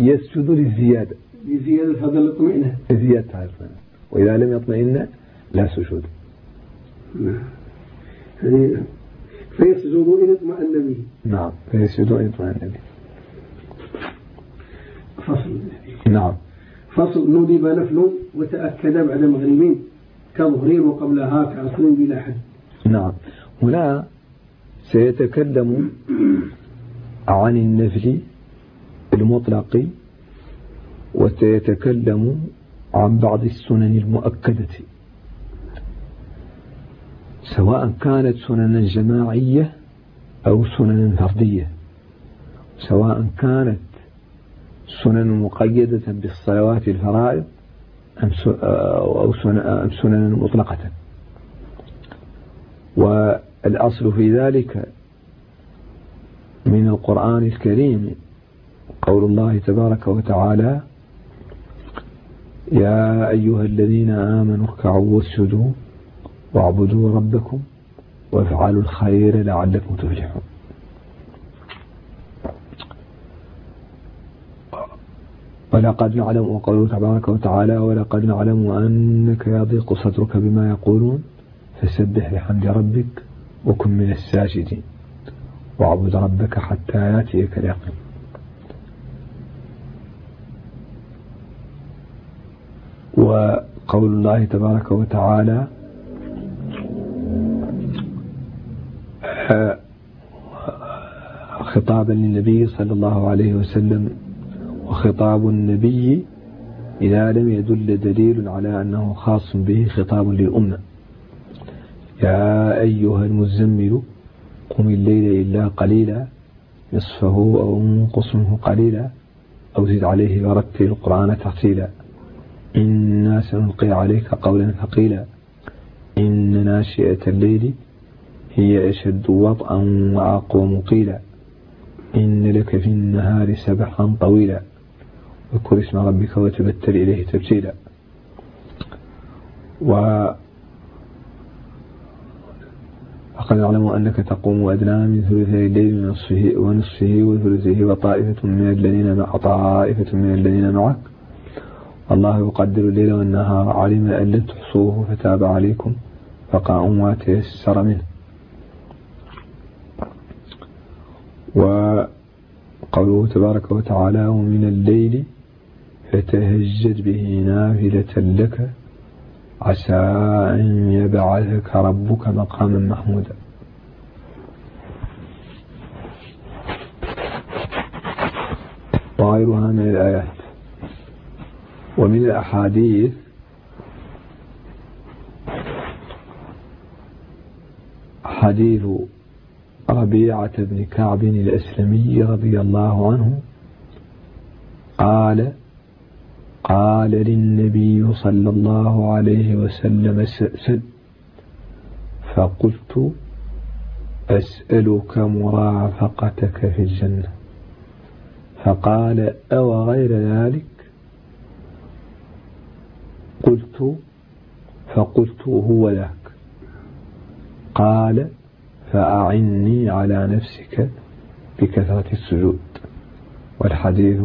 يسجد للزيادة.
لزيادة هذا الاطمئنان.
لزيادة هذا الاطمئنان. وإذا لم يطمئن لا سجود.
نعم. فيسجد إن اطمأن به.
نعم فيسجد إن اطمأن به.
فصل.
نعم.
فصل. ندب نفل وتأكد بعد مغربين كظهر وقبلها كعصر بلا حد.
نعم. هنا سيتكلم عن النفل المطلق وسيتكلم عن بعض السنن المؤكدة. سواء كانت سننا جماعية أو سننا فردية. سواء كانت سنن مقيدة بالصلوات الفرائض أم سنن مطلقة. والأصل في ذلك من القرآن الكريم قول الله تبارك وتعالى يا أيها الذين آمنوا اركعوا واسجدوا واعبدوا ربكم وافعلوا الخير لعلكم تفلحون. ولقد نعلم وقوله تبارك وتعالى ولقد نعلم أنك يضيق صدرك بما يقولون فسبح بحمد ربك وكن من الساجدين. واعبد ربك حتى يأتيك اليقين. وقول الله تبارك وتعالى خطابا للنبي صلى الله عليه وسلم وخطاب النبي إذا لم يدل دليل على أنه خاص به خطاب للأمة. يا أيها المزمل قم الليل إلا قليلا نصفه أو انقص منه قليلا أو زد عليه ورتل القرآن ترتيلا. إنا سنلقي عليك قولا ثقيلا. إن ناشئة الليل هي أشد وطئا وأقوم قيلا. إن لك في النهار سبحا طويلا. واذكر اسم ربك وتبتل إليه تبتيلا. و فقد نعلم أنك تقوم أدنى من ثلثي الليل ونصفه, ونصفه وثلثه وطائفة من الذين مع طائفة من الذين معك. الله يقدر الليل والنهار. علم أن لن تحصوه فتاب عليكم فقاء ما تيسر منه. وقوله تبارك وتعالى ومن الليل فتهجد به نافلة لك عسى أن يبعثك ربك مقاما محمودا. وغيرها من الآيات. ومن الأحاديث حديث ربيعة بن كعب الأسلمي رضي الله عنه قال قال للنبي صلى الله عليه وسلم سل فقلت أسألك مرافقتك في الجنة. فقال أو غير ذلك؟ قلت فقلت هو ذاك قال فأعني على نفسك بكثرة السجود. والحديث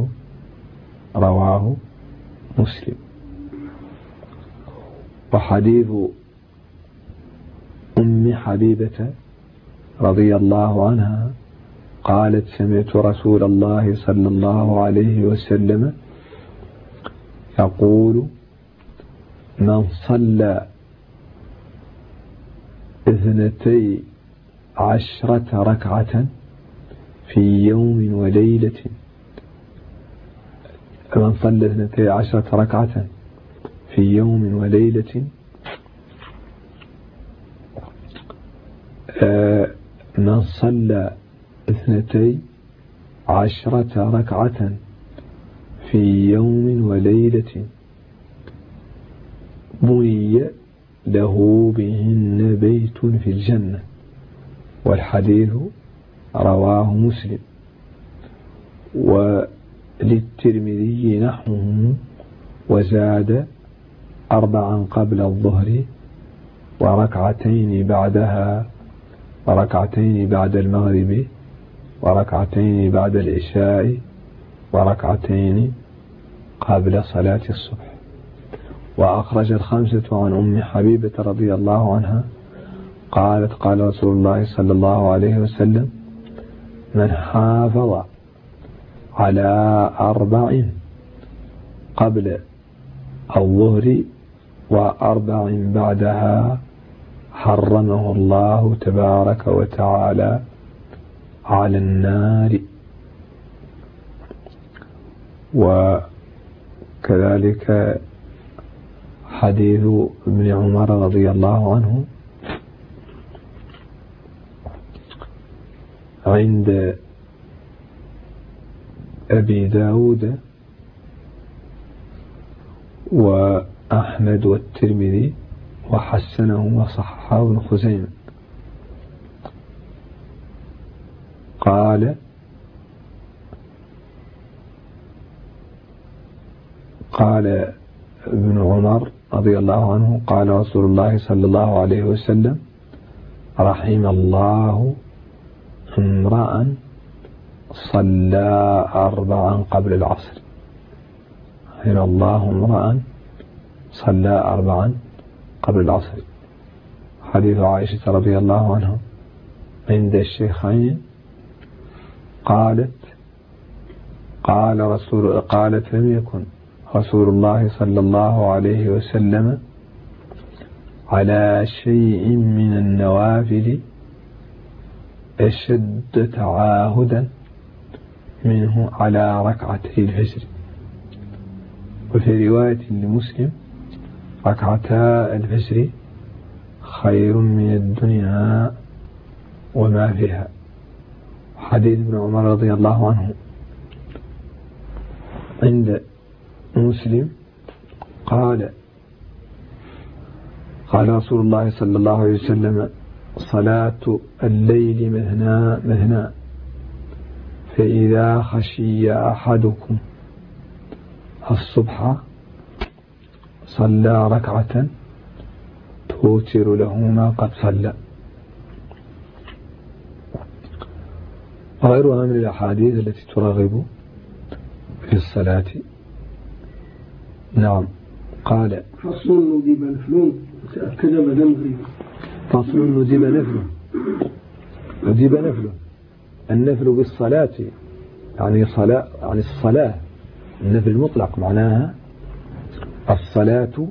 رواه مسلم. وحديث أم حبيبة رضي الله عنها قالت سمعت رسول الله صلى الله عليه وسلم يقول من صلى اثنتي عشرة ركعة في يوم وليلة. من صلى اثنتي عشرة ركعة في يوم وليلة. آه، من صلى اثنتي عشرة ركعة في يوم وليلة. بني له بهن بيت في الجنة. والحديث رواه مسلم. وللترمذي نحوه وزاد أربعا قبل الظهر وركعتين بعدها وركعتين بعد المغرب وركعتين بعد العشاء وركعتين قبل صلاة الصبح. وأخرج الخمسة عن أم حبيبة رضي الله عنها قالت قال رسول الله صلى الله عليه وسلم من حافظ على أربع قبل الظهر وأربع بعدها حرمه الله تبارك وتعالى على النار. وكذلك حديث ابن عمر رضي الله عنه عند أبي داود وأحمد والترمذي وحسنه وصححه ابن خزيمة. قال قال ابن عمر رضي الله عنه قال رسول الله صلى الله عليه وسلم رحم الله امرأ صلى أربعا قبل العصر. رحم الله امرأ صلى أربعا قبل العصر. حديث عائشة رضي الله عنها عند الشيخين قالت قال رسول قالت لم يكن رسول الله صلى الله عليه وسلم على شيء من النوافل أشد تعاهدا منه على ركعتي الفجر وفي رواية لمسلم ركعتا الفجر خير من الدنيا وما فيها. حديث ابن عمر رضي الله عنه. عند مسلم قال قال رسول الله صلى الله عليه وسلم صلاة الليل مهنا مهنا. فإذا خشي أحدكم الصبح صلى ركعة توتر له ما قد صلى. غيرها من الأحاديث التي ترغب في الصلاة. نعم. قال.
فصل نفل تأكد بدا مغربا
فصل ندب نفل ندب نفل النفل بالصلاة يعني صلاة يعني الصلاة. النفل المطلق معناها الصلاة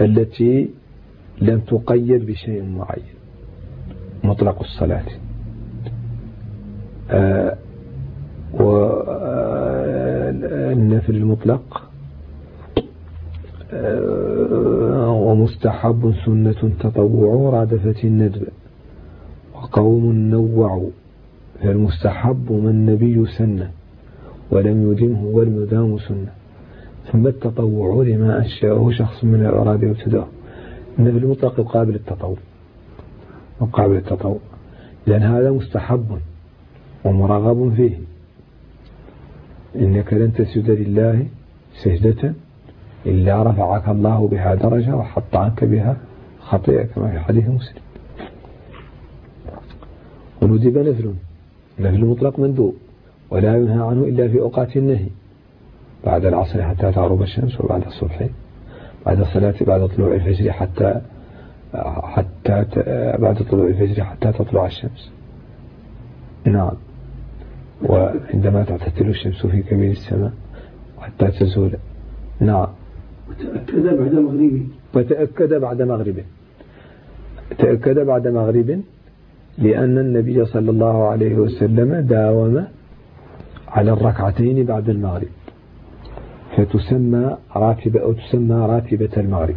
التي لم تقيد بشيء معين. مطلق الصلاة. آه والنفل آه، المطلق ومستحب سنة تطوع رادفة الندب. وقوم نوعوا فالمستحب من النبي سنة ولم يدمه والمدام سنة ثم التطوع لما أنشأه شخص من الأراد وابتداه النفل المطلق يقابل التطوع مقابل التطوع لأن هذا مستحب ومرغب فيه. إنك لن تسجد لله سجدة إلا رفعك الله بها درجة وحط عنك بها خطيئة كما في حديث مسلم. وندب نفل نفل المطلق مندوب ولا ينهى عنه إلا في أوقات النهي. بعد العصر حتى تعرب الشمس وبعد الصبح بعد الصلاة بعد طلوع الفجر حتى حتى بعد طلوع الفجر حتى تطلع الشمس. نعم. وعندما تعتدل الشمس في كبير السماء حتى تزول. نعم.
وتأكد بعد مغربه
وتأكد بعد مغربه تأكد بعد مغرب لأن النبي صلى الله عليه وسلم داوم على الركعتين بعد المغرب. فتسمى راتبة أو تسمى راتبة المغرب.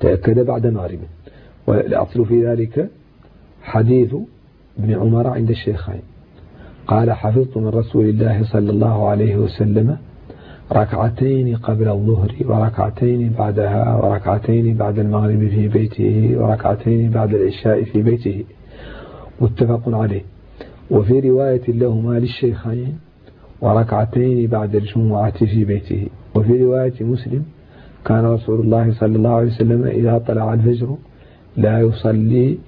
تأكد بعد مغرب. والأصل في ذلك حديث ابن عمر عند الشيخين. قال حفظت من رسول الله صلى الله عليه وسلم ركعتين قبل الظهر وركعتين بعدها وركعتين بعد المغرب في بيته وركعتين بعد العشاء في بيته. متفق عليه. وفي رواية لهما للشيخين وركعتين بعد الجمعة في بيته. وفي رواية مسلم كان رسول الله صلى الله عليه وسلم إذا طلع الفجر لا يصلي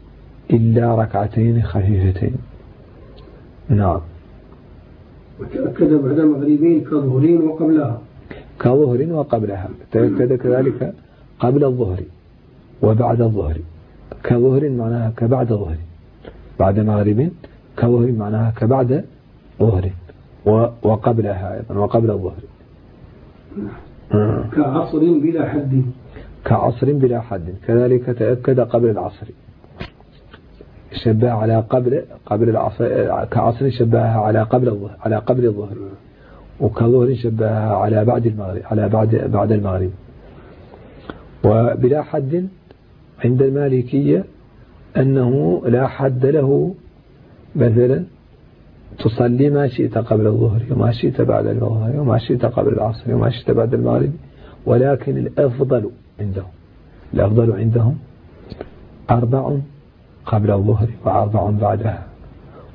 إلا ركعتين خفيفتين. نعم.
وتأكد بعد مغربين كظهرين وقبلها.
كظهر وقبلها. تأكد كذلك قبل الظهر وبعد الظهر. كظهر معناها كبعد ظهر. بعد مغرب كظهر معناها كبعد ظهر. وقبلها أيضا وقبل الظهر.
كعصر بلا حد.
كعصر بلا حد. كذلك تأكد قبل العصر. شبه على قبل قبل العصر كعصر شبهها على قبل على قبل الظهر وكظهر شبهها على بعد المغرب على بعد بعد المغرب. وبلا حد عند المالكية أنه لا حد له مثلا تصلي ما شئت قبل الظهر وما شئت بعد الظهر وما شئت قبل العصر وما شئت بعد المغرب ولكن الأفضل عندهم الأفضل عندهم أربع قبل الظهر وأربع بعدها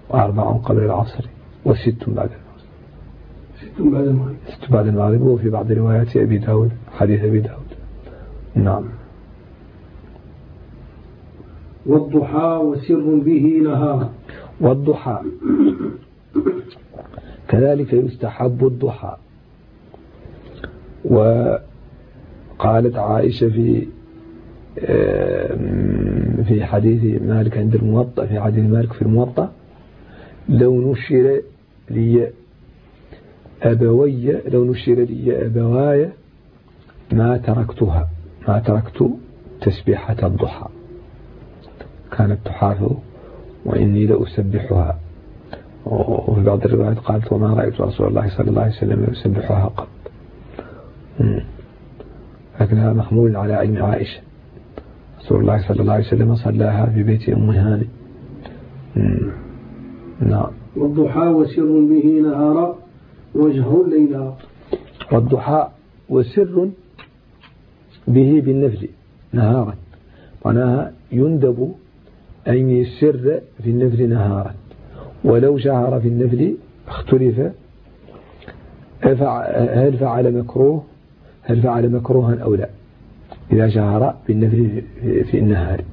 وأربع قبل العصر وست بعد العصر.
ست بعد المغرب.
ست بعد المغرب وفي بعض روايات أبي داود حديث أبي داود. نعم.
والضحى وسر به نهار
والضحى. كذلك يستحب الضحى. وقالت عائشة في في حديث مالك عند الموطأ في حديث مالك في الموطأ لو نشر لي أبوي لو نشر لي أبواي ما تركتها ما تركت تسبيحة الضحى. كانت تحافظ وإني لأسبحها. وفي بعض الروايات قالت وما رأيت رسول الله صلى الله عليه وسلم يسبحها قط. لكنها محمول على علم عائشة. رسول الله صلى الله عليه وسلم صلاها في بيت أم هاني نعم.
والضحى وسر به نهارا وجه ليلا
والضحى وسر به بالنفل نهارا. معناها يندب أن يسر في النفل نهارا. ولو شهر في النفل اختلف. هل فعل مكروه؟ هل فعل مكروها أو لا؟ إذا شهر بالنفل في النهار.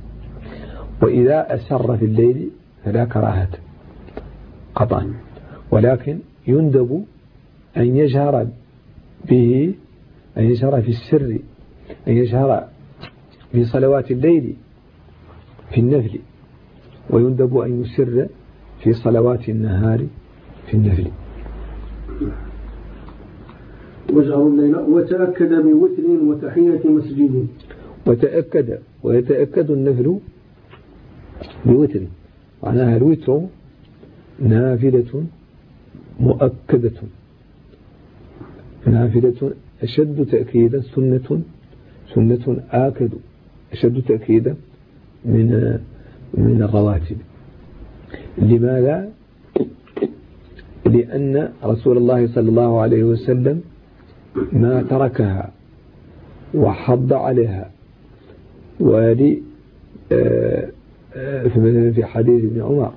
وإذا أسر في الليل فلا كراهة قطعا. ولكن يندب أن يجهر به أن يجهر في السر أن يجهر في صلوات الليل في النفل. ويندب أن يسر في صلوات النهار في النفل.
واجعلوا الليل وتأكد بوتر وتحية مسجد.
وتأكد ويتأكد النفل بوتر. معناها الوتر نافلة مؤكدة. نافلة أشد تأكيدا سنة سنة آكد أشد تأكيدا من من الرواتب. لماذا؟ لأن رسول الله صلى الله عليه وسلم ما تركها وحض عليها. ولي آه، آه، في حديث ابن عمر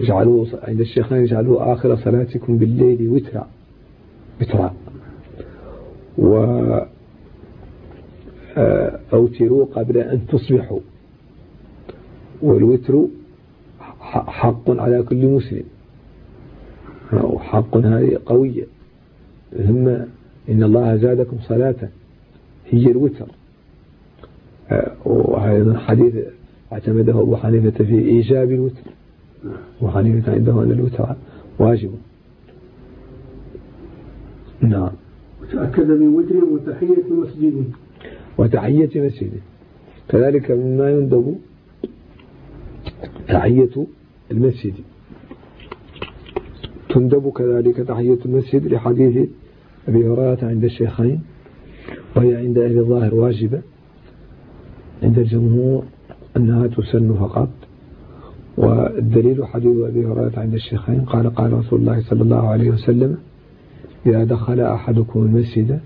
اجعلوا عند الشيخين اجعلوا آخر صلاتكم بالليل وترا وترا. و آه، أوتروا قبل أن تصبحوا. والوتر حق على كل مسلم. حق هذه قوية. ثم إن الله زادكم صلاة. هي الوتر. آه، وهذا حديث اعتمده أبو حنيفة في إيجاب الوتر. أبو حنيفة عنده أن الوتر واجب. نعم.
وتأكد من وتر وتحية مسجد
وتحية مسجد كذلك مما يندب تحية المسجد. تندب كذلك تحية المسجد لحديث أبي هريرة عند الشيخين وهي عند أهل الظاهر واجبة عند الجمهور أنها تسن فقط. والدليل حديث أبي هريرة عند الشيخين قال قال رسول الله صلى الله عليه وسلم إذا دخل أحدكم المسجد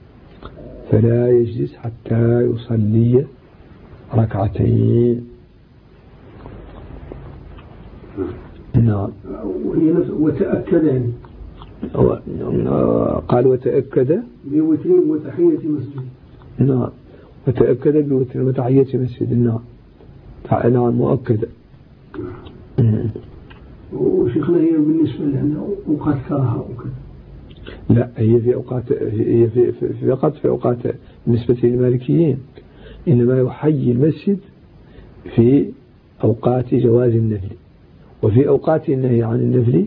فلا يجلس حتى يصلي ركعتين. نعم.
وتأكد يعني
قال وتأكد
بوتر وتحية مسجد.
نعم. وتأكد بوتر وتحية مسجد. نعم. نعم مؤكدة
وشيخنا هي بالنسبة لنا أوقات كراهة وكذا
لا هي في أوقات هي في في فقط في أوقات بالنسبة للمالكيين إنما يحيي المسجد في أوقات جواز النفل. وفي أوقات النهي عن النفل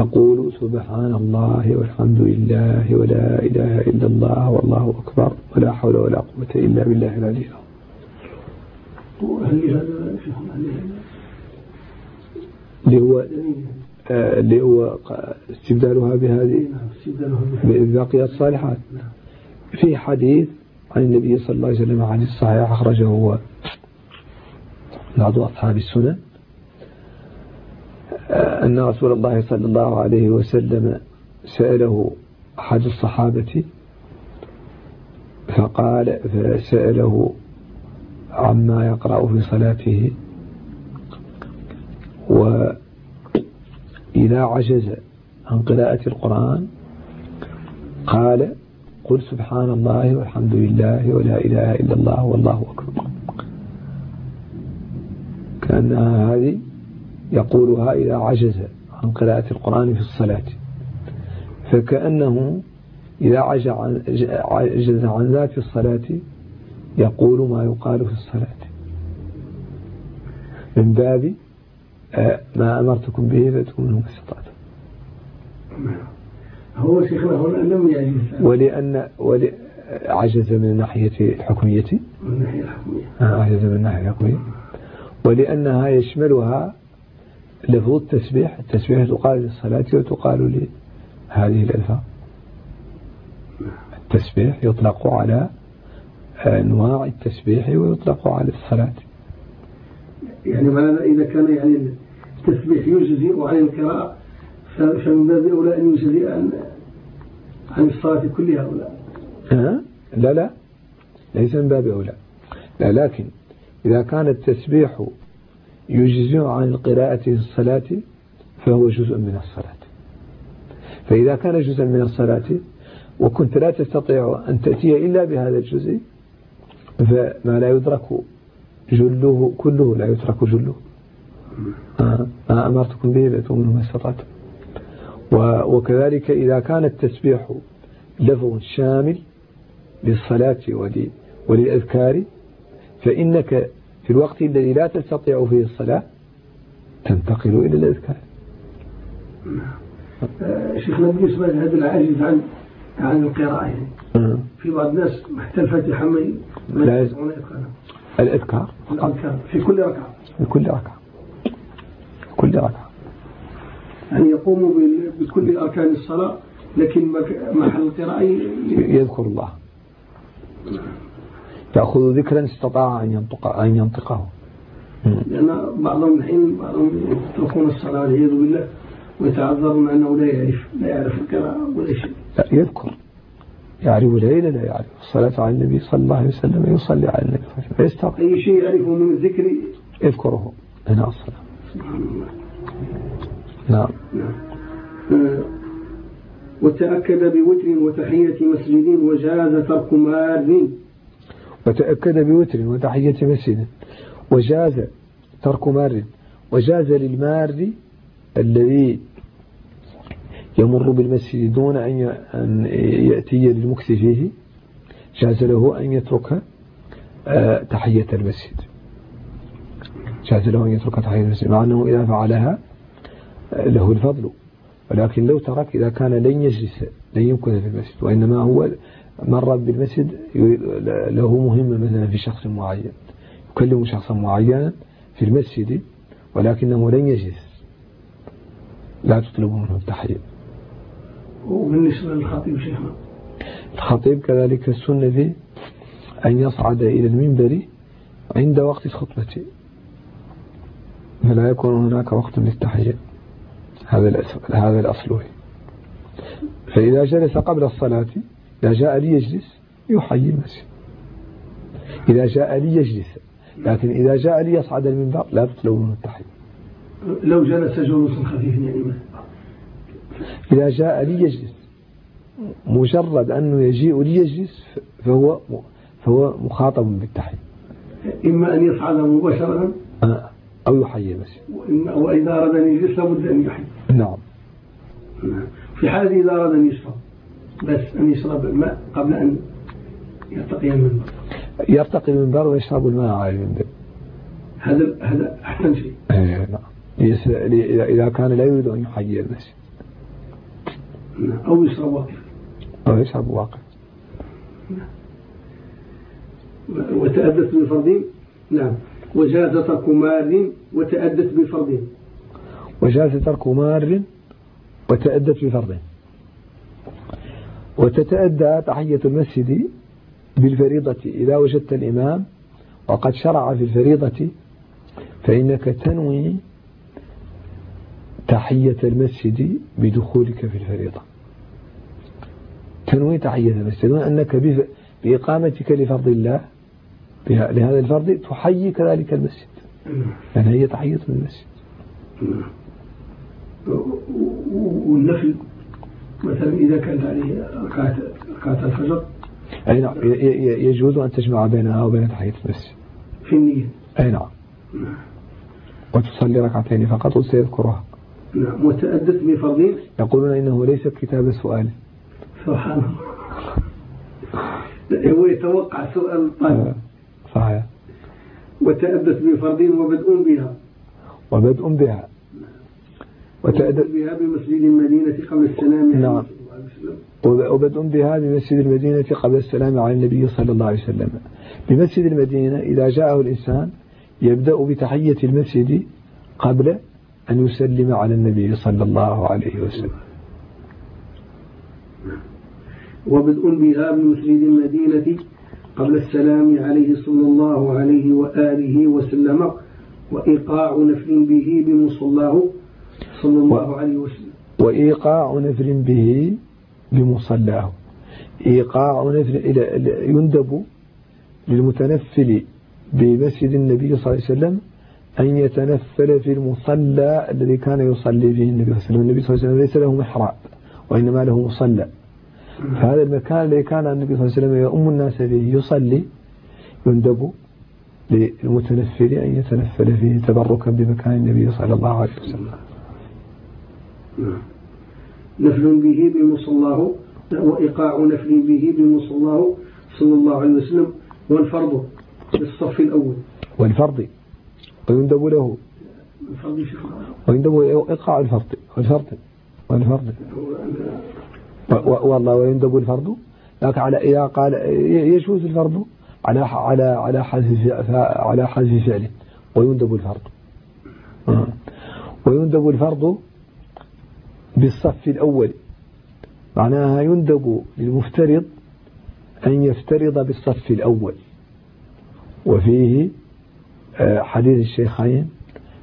يقول سبحان الله والحمد لله ولا إله إلا الله والله أكبر ولا حول ولا قوة إلا بالله العلي اللي هو آه، اللي هو استبدالها بهذه بباقي الصالحات. في حديث عن النبي صلى الله عليه وسلم عن الصحيح أخرجه هو بعض أصحاب السنن. أن رسول الله صلى الله عليه وسلم سأله أحد الصحابة فقال فسأله عما يقرأ في صلاته وإذا عجز عن قراءة القرآن قال قل سبحان الله والحمد لله ولا إله إلا الله والله أكبر. كأنها هذه يقولها إذا عجز عن قراءة القرآن في الصلاة. فكأنه إذا عجز عن ذات الصلاة يقول ما يقال في الصلاة. من باب آه، ما أمرتكم به فاتكم منه ما استطعتم.
هو شيخنا هنا لم يعجز.
ولأن ول... عجز من الناحية الحكمية.
من الناحية الحكمية.
آه، عجز من الناحية الحكمية. ولأنها يشملها لفظ التسبيح التسبيح تقال للصلاة وتقال لهذه الألفاظ. التسبيح يطلق على أنواع التسبيح ويطلق على الصلاة.
يعني معنى إذا كان يعني التسبيح يجزي وعن القراءة فمن باب أولى أن يجزي عن عن الصلاة كلها أولى
لا لا. ليس من باب أولى لا لكن إذا كان التسبيح يجزئ عن القراءة الصلاة فهو جزء من الصلاة. فإذا كان جزءا من الصلاة وكنت لا تستطيع أن تأتي إلا بهذا الجزء فما لا يدرك جله كله لا يترك جله. ما أمرتكم به فأتوا ما استطعتم. وكذلك إذا كان التسبيح لفظ شامل للصلاة وللأذكار فإنك في الوقت الذي لا تستطيع فيه الصلاة تنتقل إلى الأذكار.
شيخنا بالنسبة لهذا العاجز عن عن القراءة يعني
آه.
في بعض الناس حتى الفاتحة ما
لا الأذكار
الأذكار. في كل ركعة.
في كل ركعة. كل ركعة.
يعني يقوم بكل أركان الصلاة لكن محل القراءة
يذكر الله. يأخذ ذكرا استطاع أن ينطق أن ينطقه.
لأن بعضهم الحين بعضهم يتركون الصلاة والعياذ بالله ويتعذرون أنه لا يعرف لا يعرف القراءة ولا شيء.
لا يذكر. يعرف الليل لا يعرف الصلاة على النبي صلى الله عليه وسلم يصلي على النبي صلى الله عليه وسلم
أي شيء يعرفه من الذكر؟
يذكره. هنا الصلاة.
سبحان الله.
نعم.
نعم. آه، وتأكد بوتر وتحية مسجد وجاز ترك مار
وتأكد بوتر وتحية مسجد. وجاز ترك مار. وجاز للمار الذي يمر بالمسجد دون أن يأتي للمكث فيه. جاز له أن يترك آه، تحية المسجد. جاز له أن يترك تحية المسجد. مع أنه إذا فعلها آه، له الفضل. ولكن لو ترك إذا كان لن يجلس لن يمكث في المسجد. وإنما هو مر بالمسجد له مهمة مثلا في شخص معين يكلم شخصا معينا في المسجد ولكنه لن يجلس. لا تطلب منه التحية.
وبالنسبة للخطيب شيخنا؟
الخطيب كذلك السنة أن يصعد إلى المنبر عند وقت الخطبة. فلا يكون هناك وقت للتحية. هذا هذا الأصل. فإذا جلس قبل الصلاة إذا جاء ليجلس يحيي المسجد. إذا جاء ليجلس لكن إذا جاء ليصعد المنبر لا منه التحية.
لو جلس جلوس خفيف يعني
إذا جاء ليجلس مجرد أنه يجيء ليجلس فهو فهو مخاطب بالتحية.
إما أن يصعد مباشرة.
آه، أو يحيي المسجد.
وإذا أراد أن يجلس لابد أن يحيي.
نعم.
في حالة إذا أراد أن يشرب. بس أن يشرب الماء قبل أن يرتقي المنبر.
يرتقي المنبر ويشرب الماء على المنبر.
هذا هذا أحسن شيء.
اي نعم إذا كان لا يريد أن يحيي المسجد.
نعم. أو يشرب واقف.
أو يشرب واقف.
وتأدت بفرض نعم. وجاز ترك مار وتأدت بفرض
وجاز ترك مار وتأدت بفرض وتتأدى تحية المسجد بالفريضة. إذا وجدت الإمام وقد شرع في الفريضة فإنك تنوي تحية المسجد بدخولك في الفريضة. تنوي تحية المسجد وأنك بإقامتك لفرض الله لهذا الفرض تحيي كذلك المسجد. يعني هي تحية المسجد.
والنفل مثلا إذا كانت عليه ركعة ركعة الفجر.
أي نعم. يجوز أن تجمع بينها وبين تحية المسجد.
في النية.
أي نعم. وتصلي ركعتين فقط وسيذكرها.
نعم. وتأدت بفرض
يقولون إنه ليس كتاب سؤال.
سبحان الله. هو يتوقع سؤال الطالب آه،
صحيح.
وتأدت بفرض وبدء بها.
وبدء بها.
بها بمسجد المدينة قبل السلام
نعم. وبدء بها بمسجد المدينة قبل السلام على النبي صلى الله عليه وسلم. بمسجد المدينة إذا جاءه الإنسان يبدأ بتحية المسجد قبل أن يسلم على النبي صلى الله عليه وسلم.
وبدء بها بمسجد المدينة قبل السلام عليه صلى الله عليه وآله وسلم. وإيقاع نفل به بمصلاه صلى الله عليه وسلم.
وإيقاع نفل به بمصلاه. إيقاع نفل يندب للمتنفل بمسجد النبي صلى الله عليه وسلم أن يتنفل في المصلى الذي كان يصلي فيه النبي صلى الله عليه وسلم. النبي صلى الله عليه وسلم ليس له محراب وإنما له مصلى. فهذا المكان الذي كان النبي صلى الله عليه وسلم يؤم الناس فيه يصلي يندب للمتنفل أن يتنفل فيه تبركا بمكان النبي صلى الله عليه وسلم.
نفل به بمصلاه وإيقاع نفل به بمصلاه صلى الله عليه وسلم والفرض بالصف الأول.
والفرض ويندب له. ويندب إيقاع الفرض والفرض والفرض. والله ويندب الفرض. لكن على إذا قال يجوز الفرض على على على حذف على حذف فعل ويندب الفرض. آه. ويندب الفرض بالصف الأول. معناها يندب للمفترض أن يفترض بالصف الأول. وفيه آه، حديث الشيخين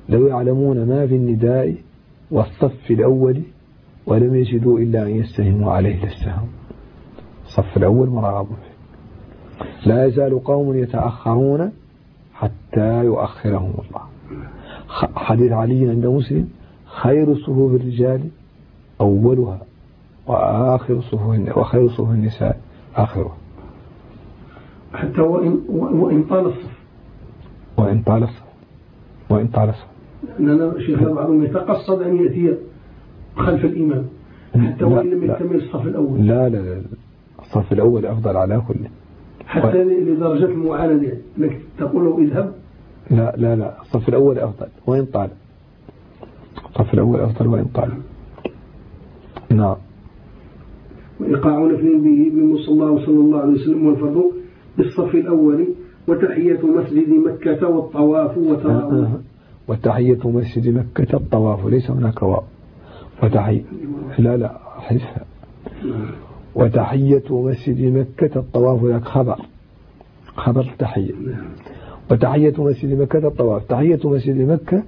لو يعلمون ما في النداء والصف الأول ولم يجدوا إلا أن يستهموا عليه للسهم. الصف الأول مرغب فيه. لا يزال قوم يتأخرون حتى يؤخرهم الله. حديث علي عند مسلم خير صفوف الرجال أولها وآخر صفوف وخير صفوف النساء آخرها.
حتى وإن, وإن طال الصف.
وإن طال الصف. وإن طال الصف.
لأننا شيخ بعضهم يتقصد أن يأتي خلف الإمام. حتى وإن لم يكتمل الصف الأول.
لا لا لا. الصف الأول أفضل على كل.
حتى لدرجة المعاندة أنك تقول له اذهب.
لا لا لا. الصف الأول أفضل. وإن طال. الصف الأول أفضل وإن طال. نعم.
وإيقاع نفل به بمصلى صلى الله عليه وسلم والفرض بالصف الأول وتحية مسجد مكة والطواف وتراوح آه، آه.
وتحية مسجد مكة الطواف ليس هناك واو. وتحية لا لا حذفها وتحية مسجد مكة الطواف لك خبر. خبر تحية. وتحية مسجد مكة الطواف تحية مسجد مكة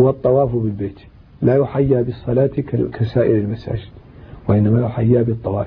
هو الطواف بالبيت. لا يحيى بالصلاة كسائر المساجد. وإنما يحيى بالطواف